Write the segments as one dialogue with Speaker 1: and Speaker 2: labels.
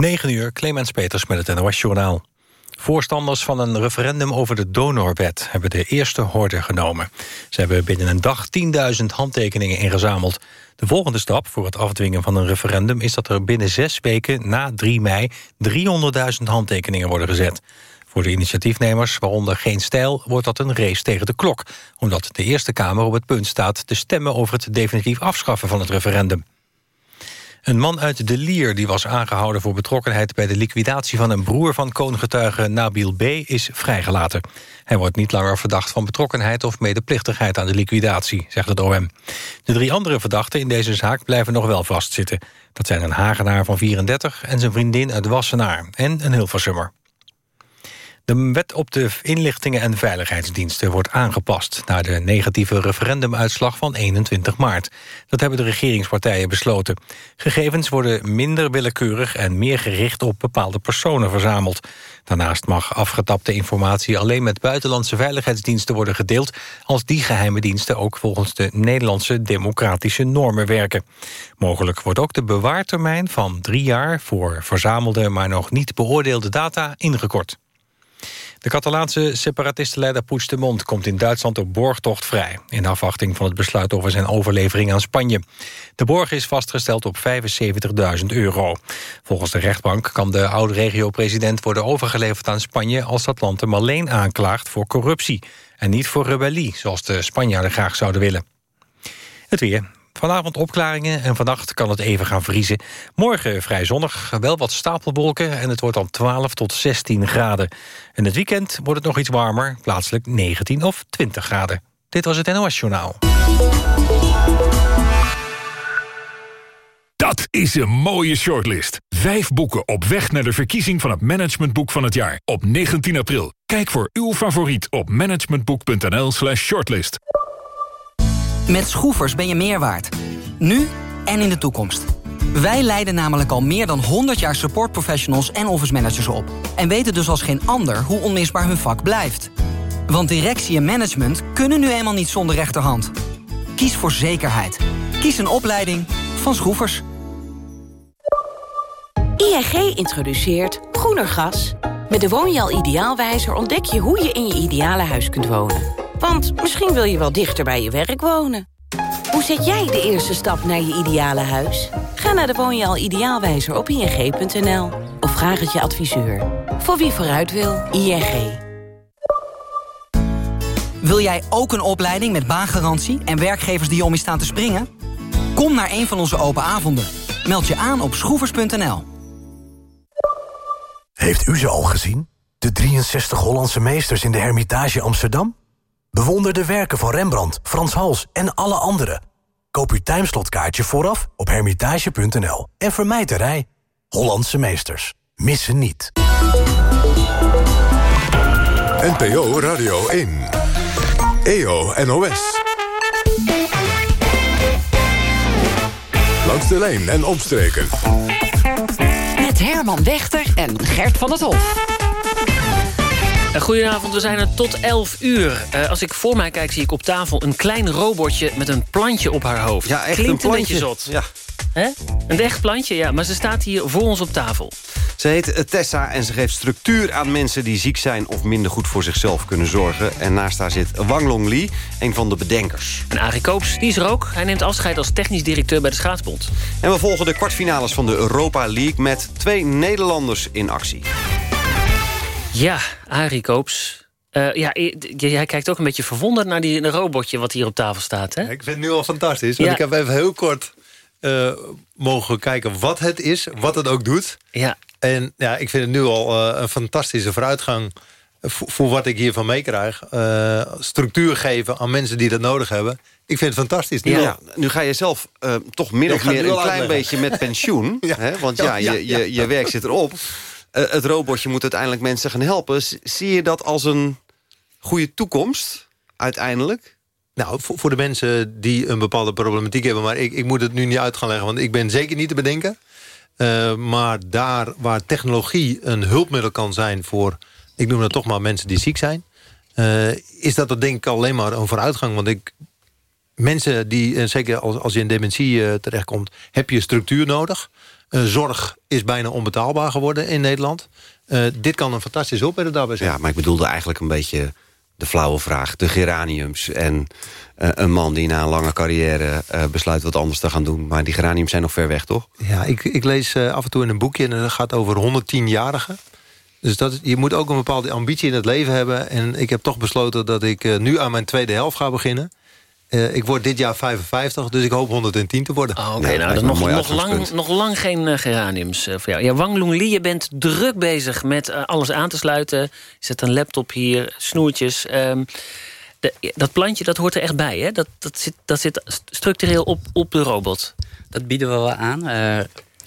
Speaker 1: 9 uur, Clemens Peters met het NOS-journaal. Voorstanders van een referendum over de donorwet hebben de eerste horde genomen. Ze hebben binnen een dag 10.000 handtekeningen ingezameld. De volgende stap voor het afdwingen van een referendum... is dat er binnen zes weken na 3 mei 300.000 handtekeningen worden gezet. Voor de initiatiefnemers, waaronder Geen Stijl, wordt dat een race tegen de klok. Omdat de Eerste Kamer op het punt staat te stemmen over het definitief afschaffen van het referendum. Een man uit De Lier die was aangehouden voor betrokkenheid... bij de liquidatie van een broer van koongetuige Nabil B. is vrijgelaten. Hij wordt niet langer verdacht van betrokkenheid... of medeplichtigheid aan de liquidatie, zegt het OM. De drie andere verdachten in deze zaak blijven nog wel vastzitten. Dat zijn een Hagenaar van 34 en zijn vriendin uit Wassenaar... en een Hilversummer. De wet op de inlichtingen en veiligheidsdiensten wordt aangepast... na de negatieve referendumuitslag van 21 maart. Dat hebben de regeringspartijen besloten. Gegevens worden minder willekeurig en meer gericht op bepaalde personen verzameld. Daarnaast mag afgetapte informatie alleen met buitenlandse veiligheidsdiensten worden gedeeld... als die geheime diensten ook volgens de Nederlandse democratische normen werken. Mogelijk wordt ook de bewaartermijn van drie jaar... voor verzamelde maar nog niet beoordeelde data ingekort. De Catalaanse separatistenleider Puigdemont komt in Duitsland op borgtocht vrij... in afwachting van het besluit over zijn overlevering aan Spanje. De borg is vastgesteld op 75.000 euro. Volgens de rechtbank kan de oude regio-president worden overgeleverd aan Spanje... als dat land hem alleen aanklaagt voor corruptie... en niet voor rebellie, zoals de Spanjaarden graag zouden willen. Het weer. Vanavond opklaringen en vannacht kan het even gaan vriezen. Morgen vrij zonnig, wel wat stapelwolken... en het wordt dan 12 tot 16 graden. En het weekend wordt het nog iets warmer, plaatselijk 19 of 20 graden. Dit was het NOS Journaal.
Speaker 2: Dat is een mooie shortlist. Vijf boeken op weg naar de verkiezing van het managementboek van het jaar. Op 19 april. Kijk voor uw favoriet op managementboek.nl slash shortlist.
Speaker 3: Met Schroefers ben je meer waard. Nu en in de toekomst. Wij leiden namelijk al meer dan 100 jaar supportprofessionals en office managers op. En weten dus als geen ander hoe onmisbaar hun vak blijft. Want directie en management kunnen nu eenmaal niet zonder rechterhand. Kies voor zekerheid. Kies een opleiding van Schroefers.
Speaker 4: ING introduceert groener gas. Met de Woonjaal Ideaalwijzer ontdek je hoe je in je ideale huis kunt wonen. Want misschien wil je wel dichter bij je werk wonen. Hoe zet jij de eerste stap naar je ideale huis? Ga naar de Woonjaal Ideaalwijzer op ing.nl. Of vraag het je adviseur. Voor wie vooruit wil, ING.
Speaker 3: Wil jij ook een opleiding met baangarantie en werkgevers die om je staan te springen? Kom naar een van onze open avonden. Meld je aan op schroevers.nl.
Speaker 5: Heeft u ze al gezien? De 63 Hollandse meesters in de Hermitage Amsterdam? Bewonder de werken van Rembrandt, Frans Hals en alle anderen. Koop uw timeslotkaartje vooraf op hermitage.nl. En vermijd de rij. Hollandse meesters. Missen niet.
Speaker 6: NPO Radio 1. EO NOS. Langs de lijn en omstreken.
Speaker 4: Met Herman Wechter en Gert van het Hof.
Speaker 7: Goedenavond, we zijn er tot 11 uur. Uh, als ik voor mij kijk, zie ik op tafel een klein robotje... met een plantje op haar hoofd.
Speaker 8: Ja, echt
Speaker 7: Klinkt
Speaker 8: een
Speaker 7: een,
Speaker 8: plantje.
Speaker 7: beetje zot.
Speaker 8: Ja.
Speaker 7: Hè? Een echt plantje, ja. Maar ze staat hier voor ons op tafel.
Speaker 8: Ze heet eh, Tessa en ze geeft structuur aan mensen die ziek zijn... of minder goed voor zichzelf kunnen zorgen. En naast haar zit Wang Long Li, een van de bedenkers.
Speaker 7: En Arie Koops, die is er ook. Hij neemt afscheid als technisch directeur bij de Schaatsbond.
Speaker 8: En we volgen de kwartfinales van de Europa League... met twee Nederlanders in actie.
Speaker 7: Ja, Arie Koops. Eh, ja, jij kijkt ook een beetje verwonderd naar die een robotje... wat hier op tafel staat, hè?
Speaker 9: Ik vind het nu al fantastisch. Want
Speaker 7: Ja.
Speaker 9: ik heb even heel kort eh, mogen kijken wat het is. Wat het ook doet.
Speaker 7: Ja.
Speaker 9: En ja, ik vind het nu al eh, een fantastische vooruitgang... Voor, voor wat ik hiervan meekrijg. Eh, structuur geven aan mensen die dat nodig hebben. Ik vind het fantastisch. Nu
Speaker 8: Ja, nu ga je zelf eh, toch min of meer een klein
Speaker 9: uitleggen.
Speaker 8: beetje met pensioen.
Speaker 9: Ja.
Speaker 8: Hè? Want ja,
Speaker 9: Ja, ja,
Speaker 8: je,
Speaker 9: ja,
Speaker 8: je, je werk zit erop. Eh, het robotje moet uiteindelijk mensen gaan helpen. Zie je dat als een goede toekomst uiteindelijk?
Speaker 9: Nou, voor, de mensen die een bepaalde problematiek hebben... maar ik, ik moet het nu niet uit gaan leggen, want ik ben zeker niet te bedenken. Eh, maar daar waar technologie een hulpmiddel kan zijn voor... ik noem dat toch maar mensen die ziek zijn... eh, is dat er denk ik alleen maar een vooruitgang. Want ik, mensen die, zeker als, als je in dementie terechtkomt... heb je structuur nodig. Eh, zorg is bijna onbetaalbaar geworden in Nederland. Eh, dit kan een fantastische hulp daarbij zijn.
Speaker 8: Ja, maar ik bedoelde eigenlijk een beetje de flauwe vraag. De geraniums en eh, een man die na een lange carrière uh, besluit wat anders te gaan doen. Maar die geraniums zijn nog ver weg, toch?
Speaker 9: Ja, ik, ik lees uh, af en toe in een boekje en dat gaat over 110-jarigen. Dus dat, je moet ook een bepaalde ambitie in het leven hebben. En ik heb toch besloten dat ik nu aan mijn tweede helft ga beginnen. Uh, ik word dit jaar 55, dus ik hoop 110 te worden.
Speaker 7: Oh, Oké, okay, nou, nog, nog, lang, nog lang geen uh, geraniums uh, voor jou. Ja, Wang Long Li, je bent druk bezig met alles aan te sluiten. Je zet een laptop hier, snoertjes. Um, de, dat plantje, dat hoort er echt bij, hè? Dat, dat, zit, dat zit structureel op, op de robot.
Speaker 10: Dat bieden we wel aan.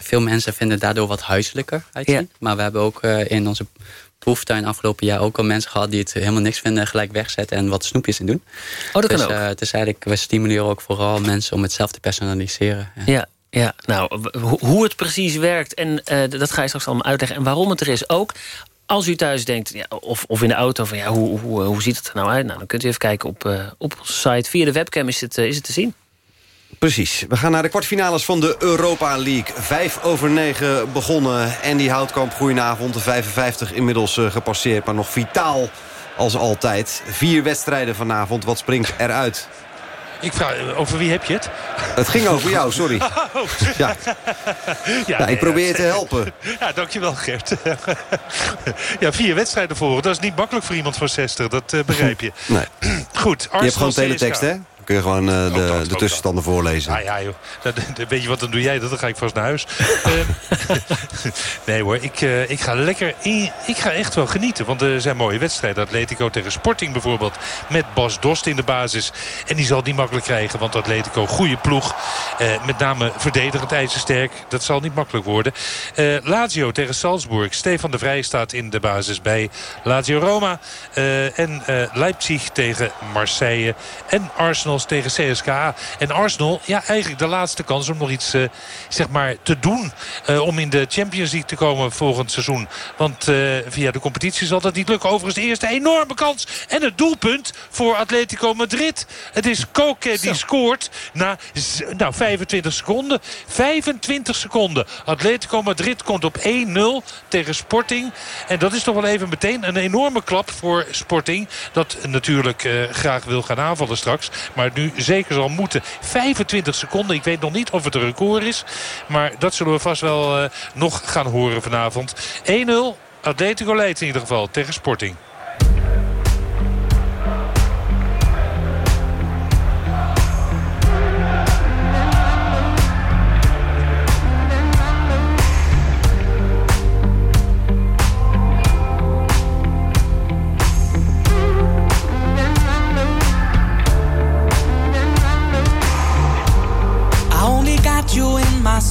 Speaker 10: Veel mensen vinden daardoor wat huiselijker uitzien. Ja. Maar we hebben ook in onze proeftuin afgelopen jaar ook al mensen gehad... die het helemaal niks vinden, gelijk wegzetten en wat snoepjes in doen.
Speaker 7: Oh, dat
Speaker 10: dus,
Speaker 7: kan ook.
Speaker 10: Uh, het is eigenlijk, we stimuleren ook vooral mensen om het zelf te personaliseren.
Speaker 7: Ja, ja, nou, hoe het precies werkt, en uh, dat ga je straks allemaal uitleggen. En waarom het er is ook. Als u thuis denkt, ja, of, of in de auto, van ja, hoe, hoe, hoe ziet het er nou uit? Nou, dan kunt u even kijken op, uh, op onze site. Via de webcam is het, is het te zien.
Speaker 8: Precies. We gaan naar de kwartfinales van de Europa League. Vijf over negen begonnen. En die Houtkamp, goedenavond. De 55 inmiddels uh, gepasseerd, maar nog vitaal als altijd. Vier wedstrijden vanavond. Wat springt eruit?
Speaker 11: Ik vraag, over wie heb je het?
Speaker 8: Het ging over jou, sorry. Oh. Ja. Ja, ik probeer je te helpen.
Speaker 11: Ja, dankjewel Gert. Ja, vier wedstrijden voor. Dat is niet makkelijk voor iemand van 60, dat uh, begrijp je.
Speaker 8: Nee.
Speaker 11: Goed,
Speaker 8: Arsenal, Je hebt gewoon teletext, hè? Kun je gewoon uh, de,
Speaker 11: dat,
Speaker 8: de tussenstanden voorlezen.
Speaker 11: Ah ja, joh. Dat, weet je wat, dan doe jij dat. Dan ga ik vast naar huis. nee hoor, ik, uh, ik ga lekker... In, ik ga echt wel genieten. Want er zijn mooie wedstrijden. Atletico tegen Sporting bijvoorbeeld. Met Bas Dost in de basis. En die zal het niet makkelijk krijgen. Want Atletico, goede ploeg. Uh, met name verdedigend ijzersterk. Dat zal niet makkelijk worden. Lazio tegen Salzburg. Stefan de Vrij staat in de basis bij Lazio Roma. en Leipzig tegen Marseille. En Arsenal tegen CSKA. En Arsenal, ja, eigenlijk de laatste kans om nog iets uh, zeg maar, te doen. Uh, om in de Champions League te komen volgend seizoen. Want uh, via de competitie zal dat niet lukken. Overigens de eerste enorme kans. En het doelpunt voor Atletico Madrid. Het is Koke die scoort na nou, 25 seconden. 25 seconden. Atletico Madrid komt op 1-0 tegen Sporting. En dat is toch wel even meteen een enorme klap voor Sporting. Dat natuurlijk graag wil gaan aanvallen straks. Maar maar nu zeker zal moeten. 25 seconden. Ik weet nog niet of het een record is. Maar dat zullen we vast wel uh, nog gaan horen vanavond. 1-0. Atletico leidt in ieder geval tegen Sporting.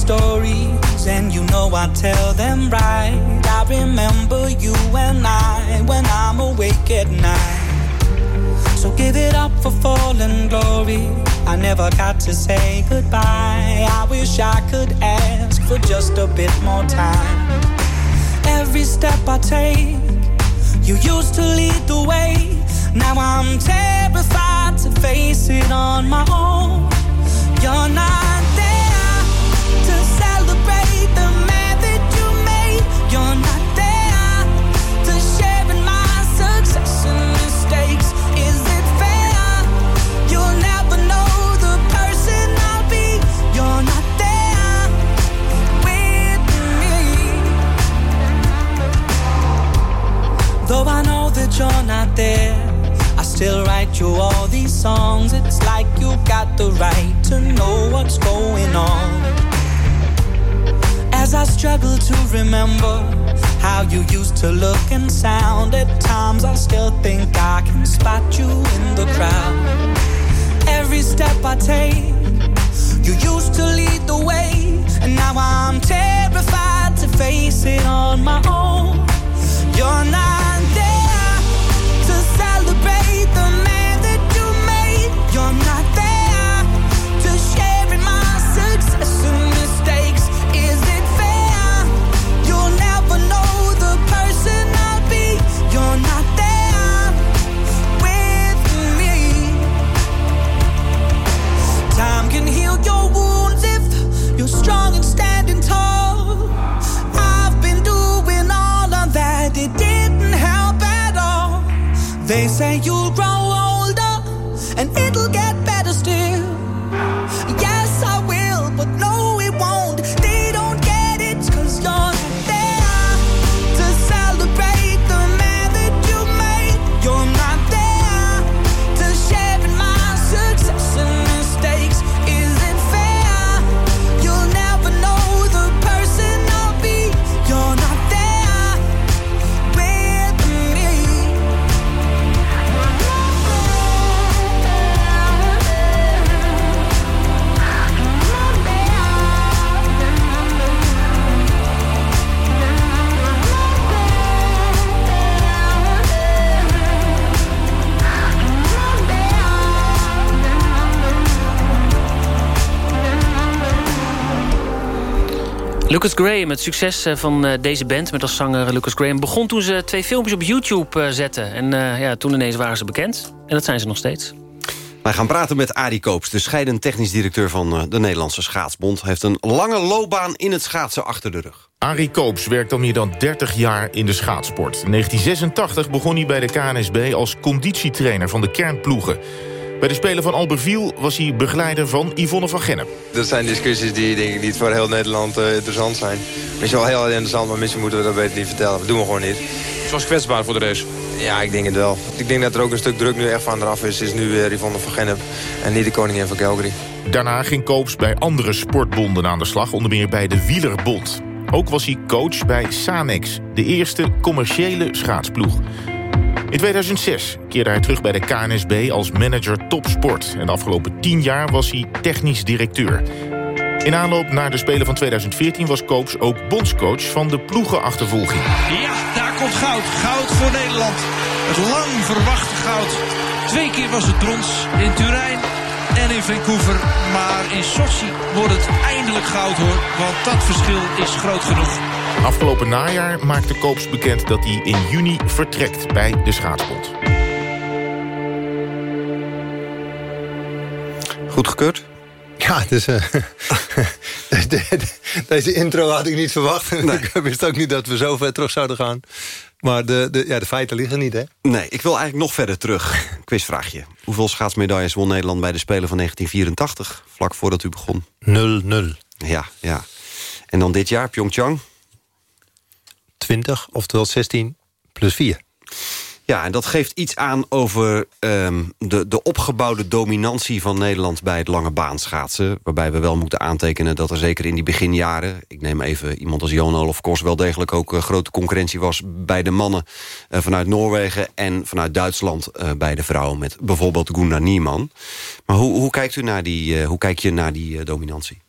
Speaker 12: Stories, and you know I tell them right. I remember you and I when I'm awake at night. So give it up for fallen glory. I never got to say goodbye. I wish I could ask for just a bit more time. Every step I take, you used to lead the way. Now I'm terrified to face it on my own. You're not all these songs. It's like you got the right to know what's going on. As I struggle to remember how you used to look and sound, at times I still think I can spot you in the crowd. Every step I take, you used to lead the way, and now I'm terrified to face it on my own. You're not say you'll grow older and it'll get
Speaker 7: Lucas Graham, het succes eh, van eh, deze band met als zanger Lucas Graham... begon toen ze twee filmpjes op YouTube eh, zetten. En eh, ja, toen ineens waren ze bekend. En dat zijn ze nog steeds.
Speaker 8: Wij gaan praten met Arie Koops, de scheidend technisch directeur van eh, de Nederlandse Schaatsbond. Hij heeft een lange loopbaan in het schaatsen achter de rug.
Speaker 13: Arie Koops werkt al meer dan 30 jaar in de schaatsport. In 1986 begon hij bij de KNSB als conditietrainer van de kernploegen. Bij de Spelen van Albertville was hij begeleider van Yvonne van Gennep.
Speaker 14: Dat zijn discussies die denk ik niet voor heel Nederland eh, interessant zijn. Misschien wel heel interessant, maar misschien moeten we dat beter niet vertellen. Dat doen we gewoon niet.
Speaker 15: Het was kwetsbaar voor de race.
Speaker 14: Ja, ik denk het wel. Ik denk dat er ook een stuk druk nu echt van eraf is. is nu weer Yvonne van Gennep en niet de koningin van Calgary.
Speaker 13: Daarna ging Koops bij andere sportbonden aan de slag, onder meer bij de Wielerbond. Ook was hij coach bij Sanex, de eerste commerciële schaatsploeg. In 2006 keerde hij terug bij de KNSB als manager topsport. En de afgelopen 10 jaar was hij technisch directeur. In aanloop naar de Spelen van 2014 was Koops ook bondscoach van de ploegenachtervolging.
Speaker 16: Ja, daar komt goud. Goud voor Nederland. Het lang verwachte goud. Twee keer was het brons in Turijn en in Vancouver. Maar in Sochi wordt het eindelijk goud hoor. Want dat verschil is groot genoeg.
Speaker 13: Afgelopen najaar maakte Koops bekend dat hij in juni vertrekt bij de schaatsbond.
Speaker 8: Goedgekeurd?
Speaker 9: Ja, dus, eh, de- de- deze intro had ik niet verwacht. Ik wist ook niet dat we zo ver terug zouden gaan. Maar de, de, ja, de feiten liggen niet, hè?
Speaker 8: Nee, ik wil eigenlijk nog verder terug. Quizvraagje. Hoeveel schaatsmedailles won Nederland bij de Spelen van 1984? Vlak voordat u begon.
Speaker 9: 0-0.
Speaker 8: Ja, ja. En dan dit jaar, Pyeongchang?
Speaker 9: 20, oftewel 16 plus 4.
Speaker 8: Ja, en dat geeft iets aan over ehm, de, de opgebouwde dominantie van Nederland... bij het lange baanschaatsen. Waarbij we wel moeten aantekenen dat er zeker in die beginjaren... ik neem even iemand als Jan Olof Kors... wel degelijk ook eh, grote concurrentie was bij de mannen eh, vanuit Noorwegen... en vanuit Duitsland eh, bij de vrouwen met bijvoorbeeld Gunnar Niemann. Maar hoe, hoe, kijkt u naar die, hoe kijk je naar die dominantie?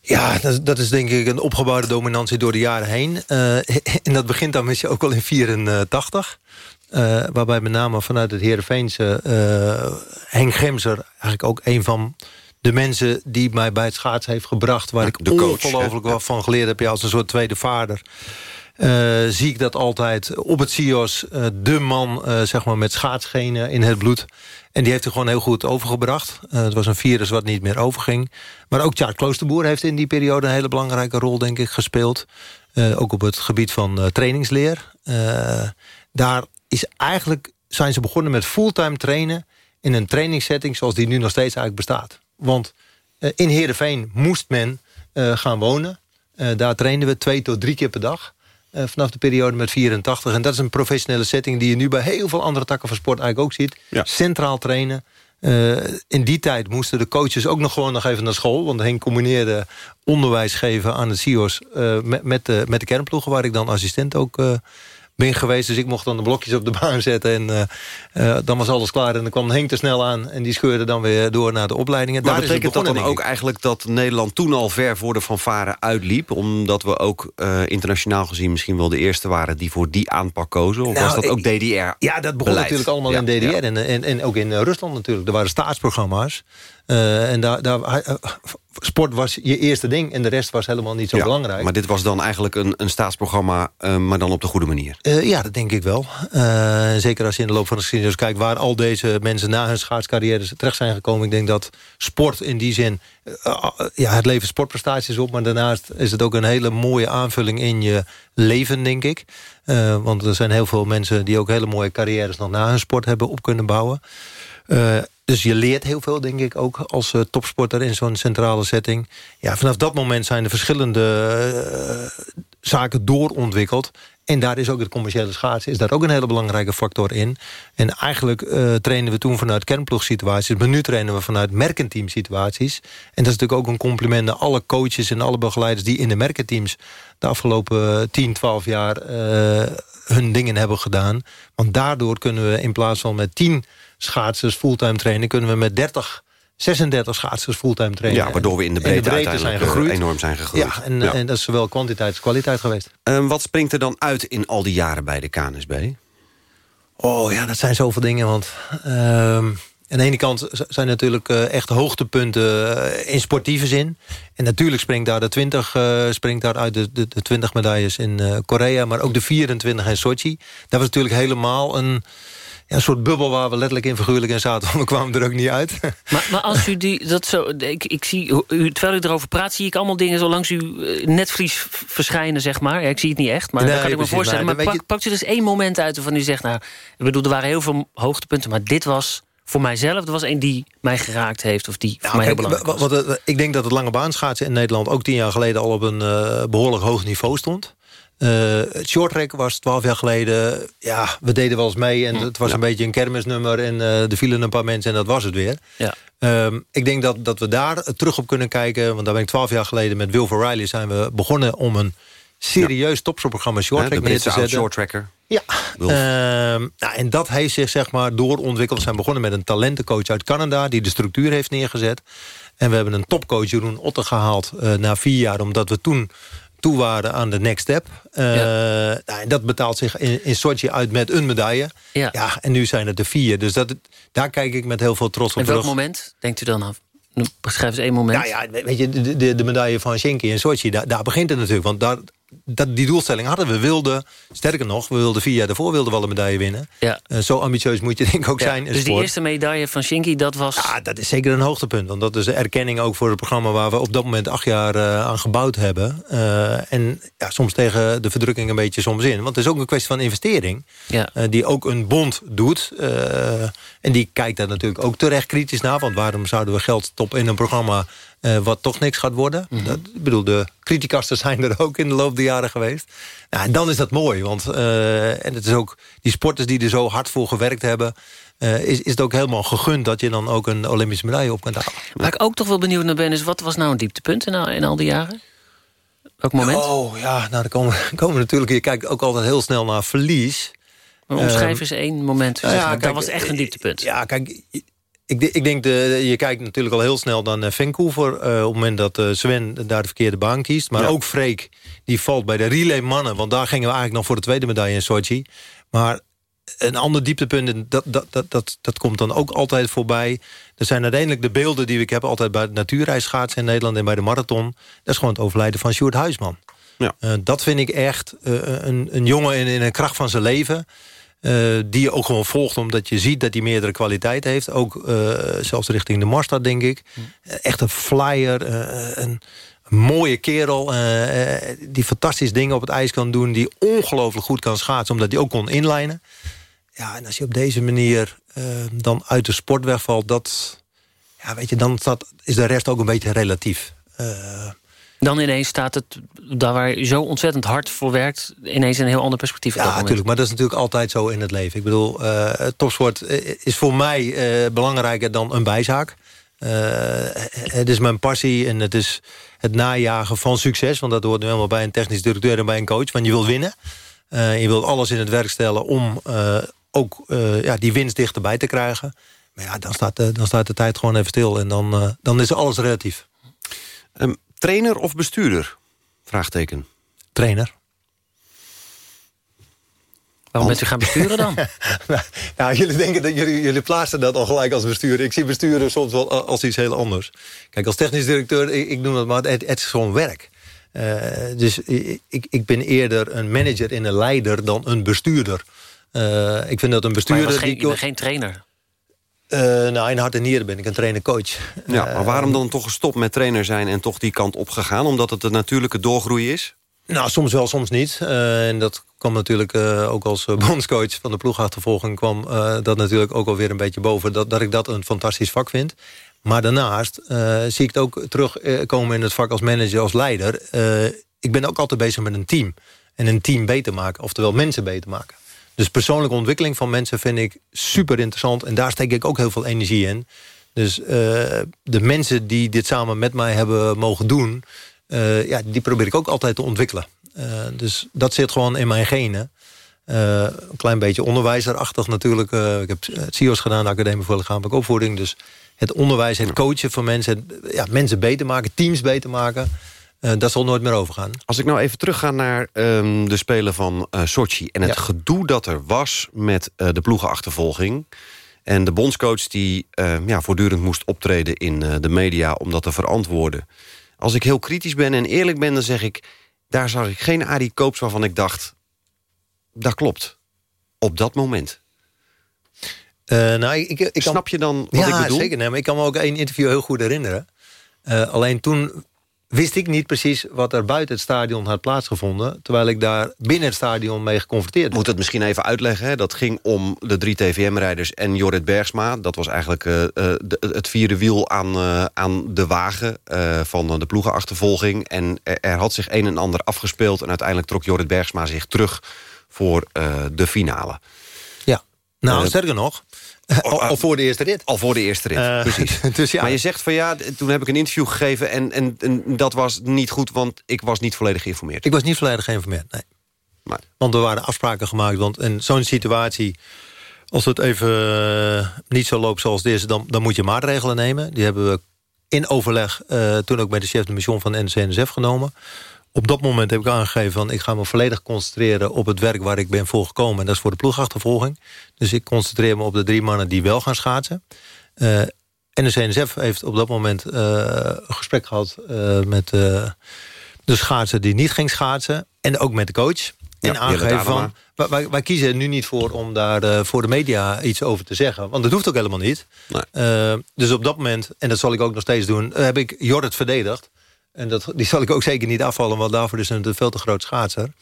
Speaker 9: Ja, dat, is denk ik een opgebouwde dominantie door de jaren heen. Eh, en dat begint dan misschien ook wel in 84. eh, waarbij met name vanuit het Heerenveense... eh Henk Gemser eigenlijk ook een van de mensen... die mij bij het schaatsen heeft gebracht... waar ik ongelooflijk wat van geleerd heb. Ja, als een soort tweede vader. Eh, zie ik dat altijd op het CIO's. eh, de man eh, zeg maar met schaatsgenen in het bloed. En die heeft er gewoon heel goed overgebracht. Eh, het was een virus wat niet meer overging. Maar ook Tjaard Kloosterboer heeft in die periode... een hele belangrijke rol, denk ik, gespeeld. Ook op het gebied van trainingsleer. Daar is eigenlijk, zijn ze begonnen met fulltime trainen... in een trainingssetting zoals die nu nog steeds eigenlijk bestaat. Want in Heerenveen moest men gaan wonen. Daar trainden we twee tot drie keer per dag. Eh, vanaf de periode met 84. En dat is een professionele setting die je nu bij heel veel andere takken van sport eigenlijk ook ziet. Centraal trainen. Eh, in die tijd moesten de coaches ook nog gewoon nog even naar school. Want Henk combineerde onderwijs geven aan de CIO's eh, met, met, de, met de kernploegen... waar ik dan assistent ook ben geweest. Dus ik mocht dan de blokjes op de baan zetten. En eh, eh, dan was alles klaar. En dan kwam Henk te snel aan. En die scheurde dan weer door naar de opleidingen.
Speaker 8: Maar
Speaker 9: Daar
Speaker 8: betekent dat dan ook eigenlijk dat Nederland toen al ver voor de fanfare uitliep? Omdat we ook eh, internationaal gezien misschien wel de eerste waren... die voor die aanpak kozen? Of
Speaker 9: Nou,
Speaker 8: was dat ook DDR
Speaker 9: Ja, dat begon natuurlijk allemaal
Speaker 8: Ja,
Speaker 9: in DDR.
Speaker 8: ja.
Speaker 9: En, en, en ook in Rusland natuurlijk. Er waren staatsprogramma's. Uh, en daar, daar, uh, sport was je eerste ding en de rest was helemaal niet zo
Speaker 8: Ja,
Speaker 9: belangrijk.
Speaker 8: Maar dit was dan eigenlijk een, een staatsprogramma, eh, maar dan op de goede manier.
Speaker 9: Eh, ja, dat denk ik wel. Eh, zeker als je in de loop van de geschiedenis kijkt... waar al deze mensen na hun schaatscarrières terecht zijn gekomen. Ik denk dat sport in die zin... eh, eh, ja, het levert sportprestaties op... maar daarnaast is het ook een hele mooie aanvulling in je leven, denk ik. Eh, want er zijn heel veel mensen die ook hele mooie carrières... nog na hun sport hebben op kunnen bouwen. Eh, dus je leert heel veel, denk ik, ook als eh, topsporter in zo'n centrale setting. Ja, vanaf dat moment zijn er verschillende eh, zaken doorontwikkeld. En daar is ook het commerciële schaatsen is daar ook een hele belangrijke factor in. En eigenlijk trainen we toen vanuit kernploegsituaties... maar nu trainen we vanuit merkenteamsituaties. En dat is natuurlijk ook een compliment naar alle coaches en alle begeleiders... die in de merkenteams de afgelopen 10, 12 jaar hun dingen hebben gedaan. Want daardoor kunnen we in plaats van met 10 schaatsers fulltime trainen... kunnen we met 30, 36 schaatsers fulltime trainen.
Speaker 8: Ja, waardoor we in de breedte uiteindelijk, eh, enorm zijn gegroeid.
Speaker 9: Ja, en,
Speaker 8: Ja.
Speaker 9: en dat is zowel kwantiteit als kwaliteit geweest.
Speaker 8: Eh, wat springt er dan uit in al die jaren bij de KNSB?
Speaker 9: Oh ja, dat zijn zoveel dingen. Want ehm, aan de ene kant zijn natuurlijk eh, echt hoogtepunten eh, in sportieve zin. En natuurlijk springt daar de 20, eh, springt daar uit de, de, de 20 medailles in Korea. Maar ook de 24 in Sochi. Dat was natuurlijk helemaal een, ja, een soort bubbel waar we letterlijk in figuurlijk in zaten. We kwamen er ook niet uit.
Speaker 7: Maar, maar als u die, dat zo, ik, ik zie, u, terwijl u erover praat, zie ik allemaal dingen zo langs uw eh, netvlies verschijnen, zeg maar. Ja, ik zie het niet echt, maar
Speaker 9: Nee,
Speaker 7: dat kan ik me voorstellen.
Speaker 9: maar
Speaker 7: pak,
Speaker 9: je-
Speaker 7: pakt u dus één moment uit waarvan u zegt, nou, ik bedoel, er waren heel veel hoogtepunten, maar dit was voor mijzelf, er was één die mij geraakt heeft, of die voor mij heel belangrijk
Speaker 9: wa-
Speaker 7: was.
Speaker 9: wat, eh, ik denk dat het lange baanschaatsen in Nederland... ook tien jaar geleden al op een eh, behoorlijk hoog niveau stond. Eh, het shorttrack was twaalf jaar geleden... ja, we deden wel eens mee en het was een beetje een kermisnummer... en eh er vielen een paar mensen en dat was het weer.
Speaker 7: Ja.
Speaker 9: Ehm, ik denk dat, dat we daar terug op kunnen kijken. Want daar ben ik twaalf jaar geleden met Wilford Riley... zijn we begonnen om een serieus topsportprogramma shorttrack neer te zetten.
Speaker 8: oud-shorttracker.
Speaker 9: Ja. Ehm, nou, en dat heeft zich zeg maar doorontwikkeld. We zijn begonnen met een talentencoach uit Canada... die de structuur heeft neergezet. En we hebben een topcoach Jeroen Otter gehaald eh, na vier jaar... omdat we toen toe waren aan de next step. Eh, nou, en dat betaalt zich in, in Sochi uit met een medaille.
Speaker 7: Ja.
Speaker 9: en nu zijn het er vier. Dus dat, daar kijk ik met heel veel trots op
Speaker 7: En welk
Speaker 9: terug.
Speaker 7: moment denkt u dan af? Beschrijf eens één moment.
Speaker 9: Nou ja, weet je, de, de, de medaille van Schenke in Sochi, daar, daar begint het natuurlijk. Want daar, dat, die doelstelling hadden we. wilden, sterker nog, we wilden vier jaar daarvoor wilden we al een medaille winnen.
Speaker 7: Ja.
Speaker 9: Eh, zo ambitieus moet je denk ik ook
Speaker 7: Ja,
Speaker 9: zijn.
Speaker 7: dus die
Speaker 9: sport.
Speaker 7: eerste medaille van Shinky, dat was...
Speaker 9: Ja, dat is zeker een hoogtepunt. Want dat is een erkenning ook voor het programma... waar we op dat moment acht jaar eh, aan gebouwd hebben. Eh, en ja, soms tegen de verdrukking een beetje soms in. Want het is ook een kwestie van investering.
Speaker 7: Ja.
Speaker 9: die ook een bond doet. En die kijkt daar natuurlijk ook terecht kritisch naar. Want waarom zouden we geld stoppen in een programma... eh, wat toch niks gaat worden?
Speaker 7: Mhm.
Speaker 9: dat, ik bedoel, de criticasten zijn er ook in de loop der jaren geweest. Nou, en dan is dat mooi. Want eh, en het is ook die sporters die er zo hard voor gewerkt hebben... eh, is, is het ook helemaal gegund dat je dan ook een Olympische medaille op kunt halen.
Speaker 7: Waar ik ook toch wel benieuwd naar ben, is wat was nou een dieptepunt in al, in al die jaren? Welk moment?
Speaker 9: Oh ja, nou dan komen, komen we natuurlijk... Je kijkt ook altijd heel snel naar verlies.
Speaker 7: Maar omschrijf
Speaker 9: Ehm,
Speaker 7: eens één moment.
Speaker 9: nou
Speaker 7: zeg
Speaker 9: ja,
Speaker 7: maar,
Speaker 9: kijk,
Speaker 7: dat was echt een dieptepunt.
Speaker 9: Ja, kijk, ik, ik denk, de, je kijkt natuurlijk al heel snel dan naar Vancouver... eh, op het moment dat eh, Sven daar de verkeerde baan kiest. Maar
Speaker 8: Ja.
Speaker 9: ook Freek, die valt bij de relay mannen. Want daar gingen we eigenlijk nog voor de tweede medaille in Sochi. Maar een ander dieptepunt, dat, dat, dat, dat, dat komt dan ook altijd voorbij. Er zijn uiteindelijk de beelden die ik heb... altijd bij het natuurreisschaatsen in Nederland en bij de marathon. Dat is gewoon het overlijden van Sjoerd Huisman.
Speaker 8: Ja.
Speaker 9: Eh, dat vind ik echt eh, een, een jongen in, in een kracht van zijn leven... eh, die je ook gewoon volgt omdat je ziet dat hij meerdere kwaliteit heeft. Ook eh, zelfs richting de Marstad, denk ik. Eh, echt een flyer, een, mooie kerel... die fantastisch dingen op het ijs kan doen... die ongelooflijk goed kan schaatsen, omdat hij ook kon inlijnen. Ja, en als je op deze manier dan uit de sport wegvalt... Dat, ja, weet je, dan staat, is de rest ook een beetje relatief.
Speaker 7: Dan ineens staat het, daar waar je zo ontzettend hard voor werkt... ineens in een heel ander perspectief. op dat
Speaker 9: Ja, natuurlijk. Maar dat is natuurlijk altijd zo in het leven. Ik bedoel, eh, topsport eh, is voor mij eh, belangrijker dan een bijzaak. Eh, het is mijn passie en het is het najagen van succes. Want dat hoort nu helemaal bij een technisch directeur en bij een coach. Want je wil winnen. Eh, je wilt alles in het werk stellen om eh, ook eh, ja, die winst dichterbij te krijgen. Maar ja, dan staat, de- dan staat de tijd gewoon even stil. En dan, dan is alles relatief.
Speaker 8: Ehm, trainer of bestuurder? Vraagteken.
Speaker 9: Trainer.
Speaker 7: Waarom bent u gaan besturen dan?
Speaker 9: nou, jullie denken dat jullie, jullie plaatsen dat al gelijk als bestuurder. Ik zie besturen soms wel als iets heel anders. Kijk, als technisch directeur, ik, ik noem dat maar, het, het is gewoon werk. Uh, dus ik, ik ben eerder een manager en een leider dan een bestuurder. Uh, ik vind dat een bestuurder...
Speaker 7: Maar je, geen, je bent geen trainer?
Speaker 9: Uh, nou, in hart en nieren ben ik een trainer-coach.
Speaker 8: Ja, maar waarom dan toch gestopt met trainer zijn... en toch die kant opgegaan? Omdat het een natuurlijke doorgroei is?
Speaker 9: Nou, soms wel, soms niet. Uh, en dat kwam natuurlijk uh, ook als bondscoach van de ploegachtervolging... kwam dat natuurlijk ook alweer een beetje boven... Dat, dat ik dat een fantastisch vak vind. Maar daarnaast zie ik het ook terugkomen in het vak als manager, als leider. ik ben ook altijd bezig met een team. En een team beter maken, oftewel mensen beter maken. Dus persoonlijke ontwikkeling van mensen vind ik super interessant. En daar steek ik ook heel veel energie in. Dus de mensen die dit samen met mij hebben mogen doen... Uh, ja, die probeer ik ook altijd te ontwikkelen. Uh, dus dat zit gewoon in mijn genen. Een klein beetje onderwijzerachtig natuurlijk. ik heb CIO's gedaan, de Academie voor Lichamelijke Opvoeding. Dus het onderwijs, het coachen van mensen... ja, mensen beter maken, teams beter maken... dat zal nooit meer overgaan.
Speaker 8: Als ik nou even terugga naar um, de Spelen van Sochi... en het ja. gedoe dat er was met de ploegenachtervolging... en de bondscoach die ja, voortdurend moest optreden in de media... om dat te verantwoorden... Als ik heel kritisch ben en eerlijk ben, dan zeg ik... daar zag ik geen Arie Koops waarvan ik dacht... dat klopt. Op dat moment.
Speaker 9: Uh, nou, ik, ik, ik
Speaker 8: Snap je dan wat
Speaker 9: ja,
Speaker 8: ik bedoel?
Speaker 9: zeker. Nee, maar ik kan me ook één interview heel goed herinneren. Uh, alleen toen wist ik niet precies wat er buiten het stadion had plaatsgevonden... terwijl ik daar binnen het stadion mee geconfronteerd werd.
Speaker 8: Moet het misschien even uitleggen. Hè? Dat ging om de drie TVM-rijders en Jorrit Bergsma. Dat was eigenlijk uh, de, het vierde wiel aan, uh, aan de wagen uh, van de ploegenachtervolging. En er, er, had zich een en ander afgespeeld... en uiteindelijk trok Jorrit Bergsma zich terug voor de finale.
Speaker 9: Ja, nou, sterker nog... Al, al, voor de eerste rit.
Speaker 8: Al voor de eerste rit, uh, precies. dus ja. Maar je zegt van ja, toen heb ik een interview gegeven... En, en, en, dat was niet goed, want ik was niet volledig geïnformeerd.
Speaker 9: Ik was niet volledig geïnformeerd, nee. Maar. Want er waren afspraken gemaakt. Want in zo'n situatie, als het even uh, niet zo loopt zoals deze... Dan, dan moet je maatregelen nemen. Die hebben we in overleg uh, toen ook bij de chef de mission van NCNSF genomen op dat moment heb ik aangegeven... van ik ga me volledig concentreren op het werk waar ik ben voor gekomen. En dat is voor de ploegachtervolging. Dus ik concentreer me op de drie mannen die wel gaan schaatsen. Uh, en de CNSF heeft op dat moment uh, een gesprek gehad... Uh, met de schaatser die niet ging schaatsen. En ook met de coach. En ja, aangegeven van, wij, wij, kiezen er nu niet voor om daar uh, voor de media iets over te zeggen. Want dat hoeft ook helemaal niet. Nee. Uh, dus op dat moment, en dat zal ik ook nog steeds doen... heb ik Jorrit verdedigd. En dat, die zal ik ook zeker niet afvallen, want daarvoor is het een veel te groot schaatser.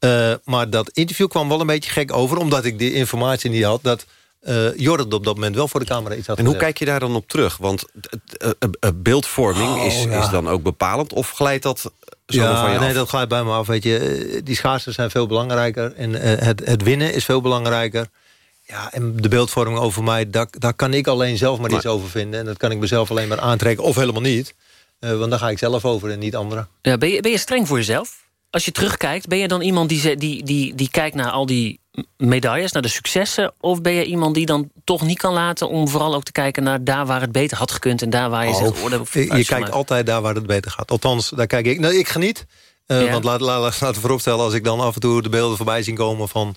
Speaker 9: Uh, maar dat interview kwam wel een beetje gek over... omdat ik die informatie niet had... dat uh, Jorrit op dat moment wel voor de camera iets had
Speaker 8: En hoe kijk je daar dan op terug? Want uh, beeldvorming oh, is, ja. is dan ook bepalend... of glijdt dat zo
Speaker 9: ja,
Speaker 8: van je
Speaker 9: nee,
Speaker 8: af?
Speaker 9: dat glijdt bij me af. Weet je. Die schaatsers zijn veel belangrijker. En het, het winnen is veel belangrijker. Ja, en de beeldvorming over mij... daar, daar kan ik alleen zelf maar iets over vinden. En dat kan ik mezelf alleen maar aantrekken. Of helemaal niet. Uh, want daar ga ik zelf over en niet anderen.
Speaker 7: Ja, ben, je, ben je streng voor jezelf? Als je terugkijkt, ben je dan iemand die, die, die, die kijkt naar al die medailles, naar de successen? Of ben je iemand die dan toch niet kan laten... om vooral ook te kijken naar daar waar het beter had gekund... en daar waar je oh, zegt... Oh,
Speaker 9: je, je kijkt altijd daar waar het beter gaat. Althans, daar kijk ik... Nou, ik geniet. Uh, ja. Want laat, laat, laten we vooropstellen... als ik dan af en toe de beelden voorbij zien komen van...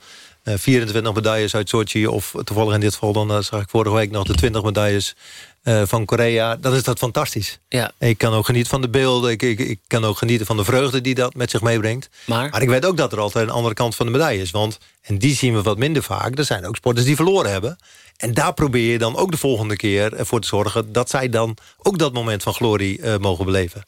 Speaker 9: Uh, 24 medailles uit Sochi. Of toevallig in dit geval dan uh, zag ik vorige week nog de 20 medailles uh, van Korea. Dan is dat fantastisch.
Speaker 7: Ja.
Speaker 9: Ik kan ook genieten van de beelden. Ik, ik, ik, kan ook genieten van de vreugde die dat met zich meebrengt.
Speaker 7: Maar?
Speaker 9: maar ik weet ook dat er altijd een andere kant van de medaille is. Want, en die zien we wat minder vaak. Er zijn ook sporters die verloren hebben. En daar probeer je dan ook de volgende keer voor te zorgen... dat zij dan ook dat moment van glorie uh, mogen beleven.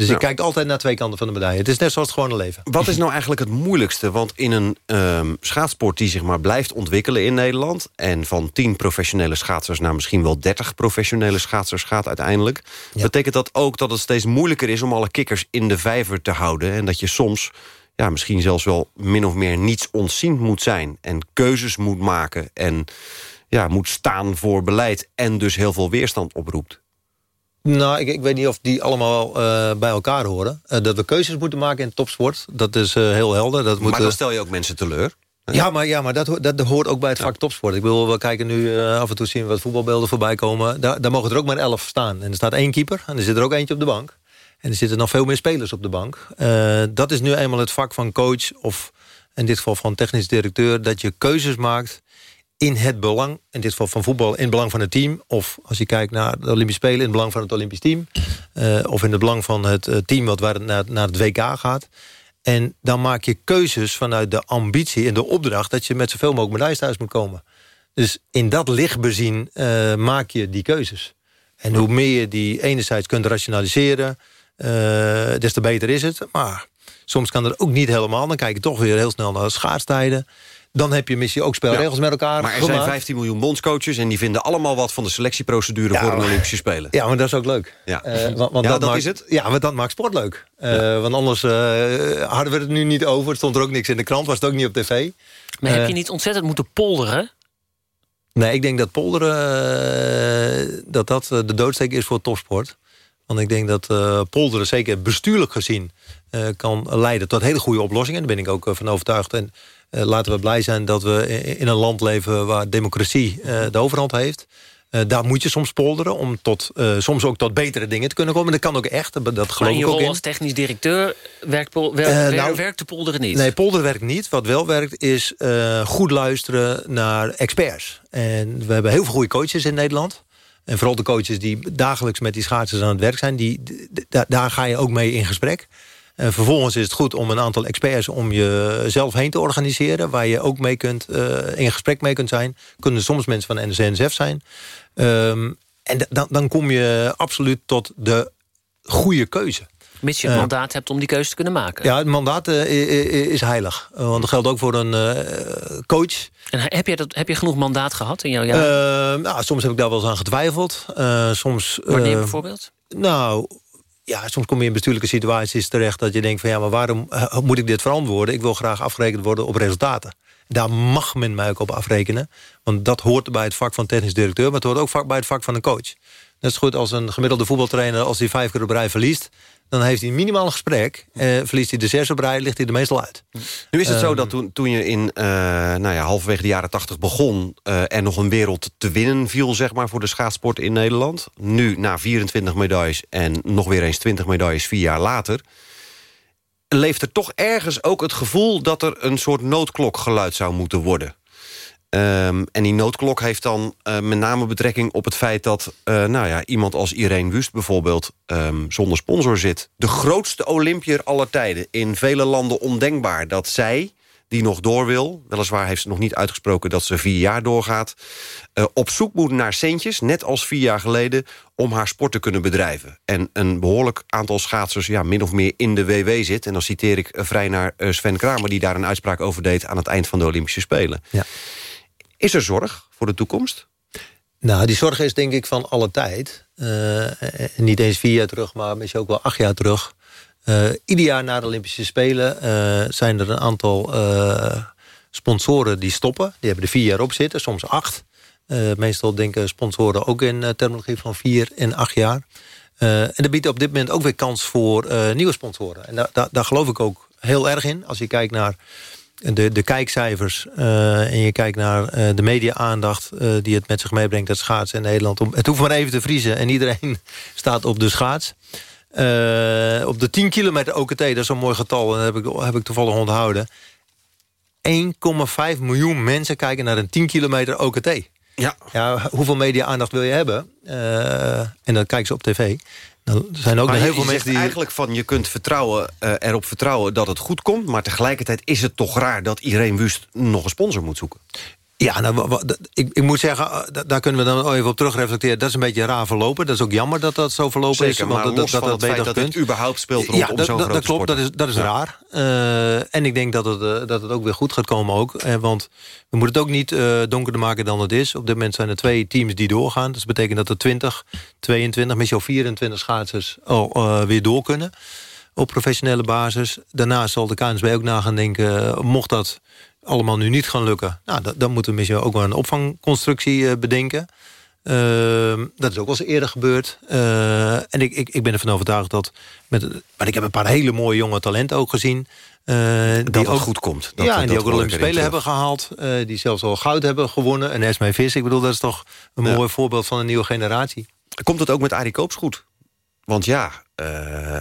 Speaker 9: Dus
Speaker 8: Ja.
Speaker 9: je kijkt altijd naar twee kanten van de medaille. Het is net zoals het gewone leven.
Speaker 8: Wat is nou eigenlijk het moeilijkste? Want in een um, schaatsport die zich maar blijft ontwikkelen in Nederland... en van 10 professionele schaatsers naar misschien wel 30 professionele schaatsers gaat uiteindelijk... betekent dat ook dat het steeds moeilijker is om alle kikkers in de vijver te houden... en dat je soms ja, misschien zelfs wel min of meer niets ontziend moet zijn... en keuzes moet maken en ja, moet staan voor beleid... en dus heel veel weerstand oproept.
Speaker 9: Nou, ik, ik weet niet of die allemaal uh, bij elkaar horen. Uh, dat we keuzes moeten maken in topsport, dat is uh, heel helder. Dat moet,
Speaker 8: maar dan stel je ook mensen teleur.
Speaker 9: Ja, maar, ja, maar dat, dat hoort ook bij het vak ja. topsport. Ik wil, we kijken nu af en toe zien wat voetbalbeelden voorbij komen. Daar, daar mogen er ook maar elf staan. En er staat één keeper en er zit er ook eentje op de bank. En er zitten nog veel meer spelers op de bank. dat is nu eenmaal het vak van coach of in dit geval van technisch directeur... dat je keuzes maakt in het belang, in dit geval van voetbal... in het belang van het team. Of als je kijkt naar de Olympische Spelen... in het belang van het Olympisch team. Uh, of in het belang van het uh, team wat waar het naar, naar het WK gaat. En dan maak je keuzes vanuit de ambitie en de opdracht... dat je met zoveel mogelijk medailles thuis moet komen. Dus in dat licht bezien uh, maak je die keuzes. En hoe meer je die enerzijds kunt rationaliseren... des te beter is het. Maar soms kan dat ook niet helemaal. Dan kijk je toch weer heel snel naar de schaarstijden. Dan heb je misschien ook spelregels
Speaker 8: ja,
Speaker 9: met elkaar
Speaker 8: Maar er zijn 15 miljoen bondscoaches... en die vinden allemaal wat van de selectieprocedure ja, voor de Olympische Spelen.
Speaker 9: Ja, maar dat is ook leuk.
Speaker 8: Ja,
Speaker 9: uh, want, want
Speaker 8: ja
Speaker 9: dat,
Speaker 8: dat
Speaker 9: maakt,
Speaker 8: is het.
Speaker 9: Ja, want dat maakt sport leuk. Uh, want anders uh, hadden we het nu niet over. Er stond er ook niks in de krant, was het ook niet op tv.
Speaker 7: Maar heb je niet ontzettend moeten polderen?
Speaker 9: Nee, ik denk dat polderen dat dat de doodsteek is voor topsport. Want ik denk dat polderen, zeker bestuurlijk gezien... kan leiden tot hele goede oplossingen. Daar ben ik ook van overtuigd. En laten we blij zijn dat we in een land leven... waar democratie uh, de overhand heeft. Uh, daar moet je soms polderen om tot, soms ook tot betere dingen te kunnen komen. Dat kan ook echt, dat, geloof
Speaker 7: ik
Speaker 9: ook in.
Speaker 7: rol als technisch directeur werkt, pol nou, werkt de polderen niet?
Speaker 9: Nee, polderen werkt niet. Wat wel werkt is goed luisteren naar experts. En we hebben heel veel goede coaches in Nederland. En vooral de coaches die dagelijks met die schaatsers aan het werk zijn... Die, daar ga je ook mee in gesprek. En vervolgens is het goed om een aantal experts om jezelf heen te organiseren... waar je ook mee kunt, uh, in gesprek mee kunt zijn. Kunnen soms mensen van NSNSF zijn. Um, en dan, dan kom je absoluut tot de goede keuze.
Speaker 7: Mits je het mandaat uh, hebt om die keuze te kunnen maken.
Speaker 9: Ja, het mandaat uh, is heilig. want dat geldt ook voor een coach.
Speaker 7: En heb je, dat, heb je genoeg mandaat gehad in jouw jaar?
Speaker 9: nou, soms heb ik daar wel eens aan getwijfeld. soms,
Speaker 7: Wanneer bijvoorbeeld?
Speaker 9: Nou, ja, soms kom je in bestuurlijke situaties terecht... dat je denkt van ja, maar waarom uh, moet ik dit verantwoorden? Ik wil graag afgerekend worden op resultaten. Daar mag men mij ook op afrekenen. Want dat hoort bij het vak van technisch directeur... maar het hoort ook bij het vak van een coach. Net is goed als een gemiddelde voetbaltrainer... als hij vijf keer op rij verliest... dan heeft hij minimaal een gesprek. Eh, verliest hij de zes op rij, ligt hij er meestal uit.
Speaker 8: Nu is het
Speaker 9: um,
Speaker 8: zo dat toen, toen je in uh, nou ja, halverwege de jaren tachtig begon... Uh, er nog een wereld te winnen viel zeg maar, voor de schaatsport in Nederland. Nu, na 24 medailles en nog weer eens 20 medailles vier jaar later... leeft er toch ergens ook het gevoel... dat er een soort noodklok geluid zou moeten worden. Um, en die noodklok heeft dan uh, met name betrekking op het feit dat... Uh, nou ja, iemand als Irene Wust bijvoorbeeld um, zonder sponsor zit. De grootste Olympier aller tijden. In vele landen ondenkbaar dat zij, die nog door wil... weliswaar heeft ze nog niet uitgesproken dat ze vier jaar doorgaat... Uh, op zoek moet naar centjes, net als vier jaar geleden... om haar sport te kunnen bedrijven. En een behoorlijk aantal schaatsers ja, min of meer in de WW zit. En dan citeer ik vrij naar Sven Kramer... die daar een uitspraak over deed aan het eind van de Olympische Spelen.
Speaker 9: Ja.
Speaker 8: Is er zorg voor de toekomst?
Speaker 9: Nou, die zorg is denk ik van alle tijd. Uh, niet eens vier jaar terug, maar misschien ook wel acht jaar terug. Uh, ieder jaar na de Olympische Spelen uh, zijn er een aantal sponsoren die stoppen. Die hebben er vier jaar op zitten, soms acht. meestal denken sponsoren ook in terminologie van vier en acht jaar. en dat biedt op dit moment ook weer kans voor nieuwe sponsoren. En daar geloof ik ook heel erg in. Als je kijkt naar de, de kijkcijfers uh, en je kijkt naar uh, de media-aandacht... Uh, die het met zich meebrengt, dat schaatsen in Nederland. Om, het hoeft maar even te vriezen en iedereen staat op de schaats. op de 10 kilometer OKT, dat is zo'n mooi getal... en dat heb ik, heb ik toevallig onthouden. 1,5 miljoen mensen kijken naar een 10 kilometer OKT.
Speaker 8: Ja.
Speaker 9: ja hoeveel media-aandacht wil je hebben? en dan kijken ze op tv... Nou, er zijn ook
Speaker 8: maar
Speaker 9: heel veel mensen die...
Speaker 8: eigenlijk van je kunt vertrouwen, uh, erop vertrouwen dat het goed komt... maar tegelijkertijd is het toch raar dat iedereen Wust nog een sponsor moet zoeken.
Speaker 9: Ja, nou, ik, ik moet zeggen, daar kunnen we dan even op terugreflecteren. Dat is een beetje raar verlopen. Dat is ook jammer dat dat zo verlopen
Speaker 8: Zeker,
Speaker 9: is.
Speaker 8: Want
Speaker 9: dat, dat, dat, beter
Speaker 8: dat het überhaupt speelt rondom
Speaker 9: ja,
Speaker 8: zo'n grote
Speaker 9: dat klopt, dat is, dat is
Speaker 8: ja.
Speaker 9: raar. Uh, en ik denk dat het, uh, dat het ook weer goed gaat komen ook. Uh, want we moeten het ook niet donkerder maken dan het is. Op dit moment zijn er twee teams die doorgaan. Dus dat betekent dat er 20, 22, misschien 24 schaatsers al weer door kunnen op professionele basis. Daarnaast zal de KNSB ook na gaan denken... mocht dat allemaal nu niet gaan lukken... Nou, dan, dan moeten we misschien ook wel een opvangconstructie uh, bedenken. Uh, dat is ook al eens eerder gebeurd. Uh, en ik, ik, ik ben ervan overtuigd dat... Met, maar ik heb een paar hele mooie jonge talenten ook gezien...
Speaker 8: dat
Speaker 9: die ook
Speaker 8: goed komt.
Speaker 9: Dat, ja, en die ook Olympische Spelen hebben gehaald. die zelfs al goud hebben gewonnen. En Esmee Vis, ik bedoel, dat is toch een ja. mooi voorbeeld van een nieuwe generatie.
Speaker 8: Komt het ook met Arie Koops goed? Want ja,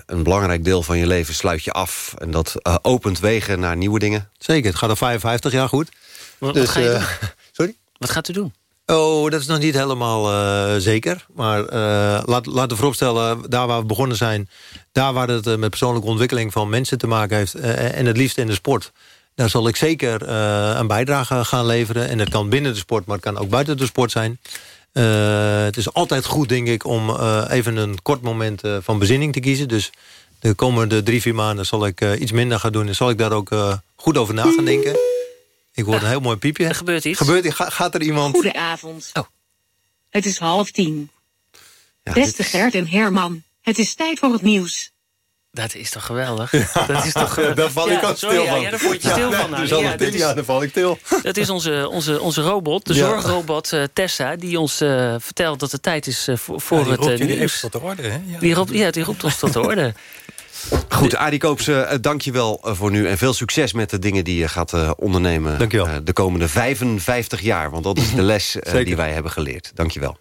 Speaker 8: een belangrijk deel van je leven sluit je af. En dat opent wegen naar nieuwe dingen.
Speaker 9: Zeker, het gaat al 55 jaar goed.
Speaker 7: Wat, dus, wat ga je doen?
Speaker 9: Sorry?
Speaker 7: Wat gaat u doen?
Speaker 9: Oh, dat is nog niet helemaal uh, zeker. Maar uh, laat, laten we vooropstellen, daar waar we begonnen zijn... daar waar het uh, met persoonlijke ontwikkeling van mensen te maken heeft... en het liefst in de sport... daar zal ik zeker een bijdrage gaan leveren. En dat kan binnen de sport, maar het kan ook buiten de sport zijn. Het is altijd goed, denk ik, om even een kort moment van bezinning te kiezen. Dus de komende drie, vier maanden zal ik iets minder gaan doen... en zal ik daar ook goed over na gaan denken... Ik hoor een heel mooi piepje.
Speaker 7: Er gebeurt iets.
Speaker 9: Gebeurt, gaat er iemand...
Speaker 17: Goedenavond.
Speaker 7: Oh.
Speaker 17: Het is half tien. Ja, Beste Gert en Herman, het is tijd voor het nieuws.
Speaker 7: Dat is toch geweldig?
Speaker 9: Ja,
Speaker 7: dat is toch,
Speaker 9: uh, daar val ik ook stil van.
Speaker 7: Ja, daar word je stil van.
Speaker 9: Dus ja, tien jaar, dan val ik stil.
Speaker 7: Dat is onze, onze, onze robot, de zorgrobot uh, Tessa... die ons uh, vertelt dat het tijd is voor, voor
Speaker 1: ja,
Speaker 7: het nieuws.
Speaker 1: Even tot de orde, hè? Ja.
Speaker 7: Die roept, ja, die roept ons tot de orde.
Speaker 8: Goed, Arie Koopse, dank je wel voor nu. En veel succes met de dingen die je gaat ondernemen de komende 55 jaar. Want dat is de les die wij hebben geleerd. Dank je wel.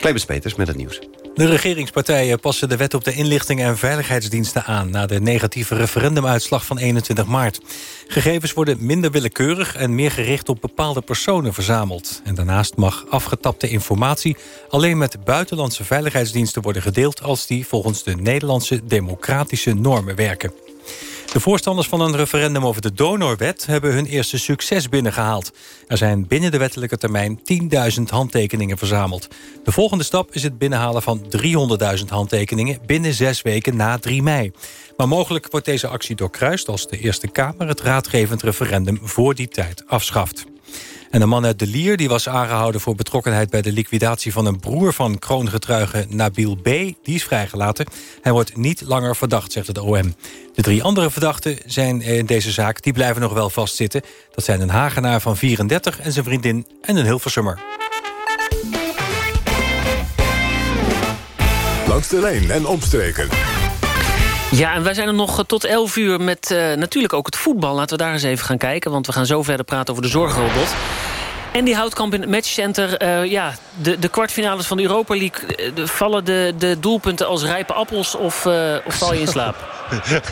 Speaker 8: Clemens Peters met het nieuws.
Speaker 1: De regeringspartijen passen de wet op de inlichtingen en veiligheidsdiensten aan... na de negatieve referendumuitslag van 21 maart. Gegevens worden minder willekeurig en meer gericht op bepaalde personen verzameld. En daarnaast mag afgetapte informatie alleen met buitenlandse veiligheidsdiensten worden gedeeld... als die volgens de Nederlandse democratische normen werken. De voorstanders van een referendum over de donorwet... hebben hun eerste succes binnengehaald. Er zijn binnen de wettelijke termijn 10.000 handtekeningen verzameld. De volgende stap is het binnenhalen van 300.000 handtekeningen... binnen zes weken na 3 mei. Maar mogelijk wordt deze actie doorkruist... als de Eerste Kamer het raadgevend referendum voor die tijd afschaft. En een man uit De Lier die was aangehouden voor betrokkenheid... bij de liquidatie van een broer van kroongetruige Nabil B. Die is vrijgelaten. Hij wordt niet langer verdacht, zegt het OM. De drie andere verdachten zijn in deze zaak die blijven nog wel vastzitten. Dat zijn een Hagenaar van 34 en zijn vriendin en een Hilversummer.
Speaker 6: Langs de lijn en omstreken.
Speaker 7: Ja, en wij zijn er nog tot 11 uur met uh, natuurlijk ook het voetbal. Laten we daar eens even gaan kijken, want we gaan zo verder praten over de zorgrobot. En die Houtkamp in het matchcenter. Uh, ja, de, de kwartfinales van de Europa League. Uh, vallen de, de doelpunten als rijpe appels of, of val je in slaap?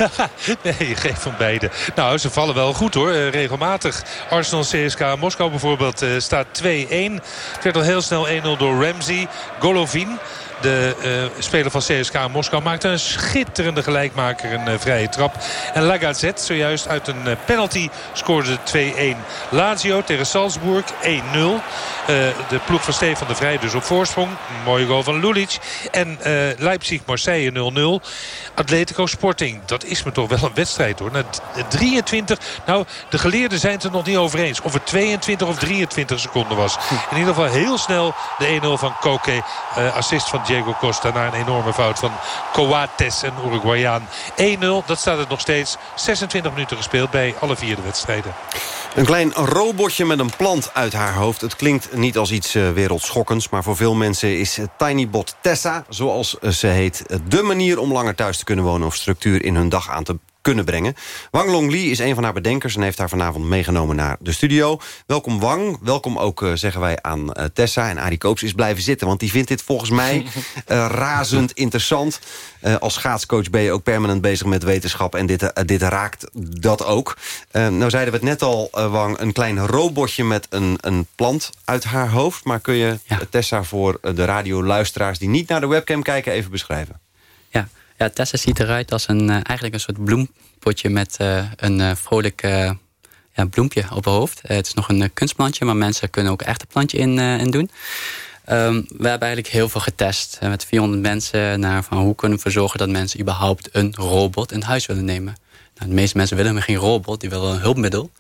Speaker 11: nee, geen van beide. Nou, ze vallen wel goed hoor, regelmatig. Arsenal CSK Moskou bijvoorbeeld staat 2-1. Het werd al heel snel 1-0 door Ramsey. Golovin de uh, speler van CSK Moskou maakte een schitterende gelijkmaker. Een uh, vrije trap. En Lagazet zojuist uit een uh, penalty scoorde 2-1. Lazio tegen Salzburg 1-0. de ploeg van Stefan de Vrij dus op voorsprong. mooie goal van Lulic. En Leipzig-Marseille 0-0. Atletico Sporting. Dat is me toch wel een wedstrijd hoor. Na 23. Nou, de geleerden zijn het er nog niet over eens. Of het 22 of 23 seconden was. In ieder geval heel snel de 1-0 van Koke. assist van Diego Costa na een enorme fout van Coates, en Uruguayaan. 1-0, dat staat het nog steeds. 26 minuten gespeeld bij alle vier de wedstrijden.
Speaker 8: Een klein robotje met een plant uit haar hoofd. Het klinkt niet als iets uh, wereldschokkends... maar voor veel mensen is Tinybot Tessa, zoals ze heet... de manier om langer thuis te kunnen wonen... of structuur in hun dag aan te kunnen brengen. Wang Long is een van haar bedenkers en heeft haar vanavond meegenomen naar de studio. Welkom Wang, welkom ook uh, zeggen wij aan uh, Tessa. En Arie Koops is blijven zitten, want die vindt dit volgens mij uh, razend interessant. als schaatscoach ben je ook permanent bezig met wetenschap en dit, dit raakt dat ook. nou zeiden we het net al, Wang, een klein robotje met een, een plant uit haar hoofd. Maar kun je ja. Tessa voor de radioluisteraars die niet naar de webcam kijken even beschrijven?
Speaker 10: Ja, Tessa ziet eruit als een, uh, eigenlijk een soort bloempotje met uh, een uh, vrolijk ja, bloempje op haar hoofd. het is nog een kunstplantje, maar mensen kunnen ook echt een plantje in, in doen. Um, we hebben eigenlijk heel veel getest met 400 mensen naar van hoe kunnen we zorgen dat mensen überhaupt een robot in huis willen nemen. Nou, de meeste mensen willen geen robot, die willen een hulpmiddel.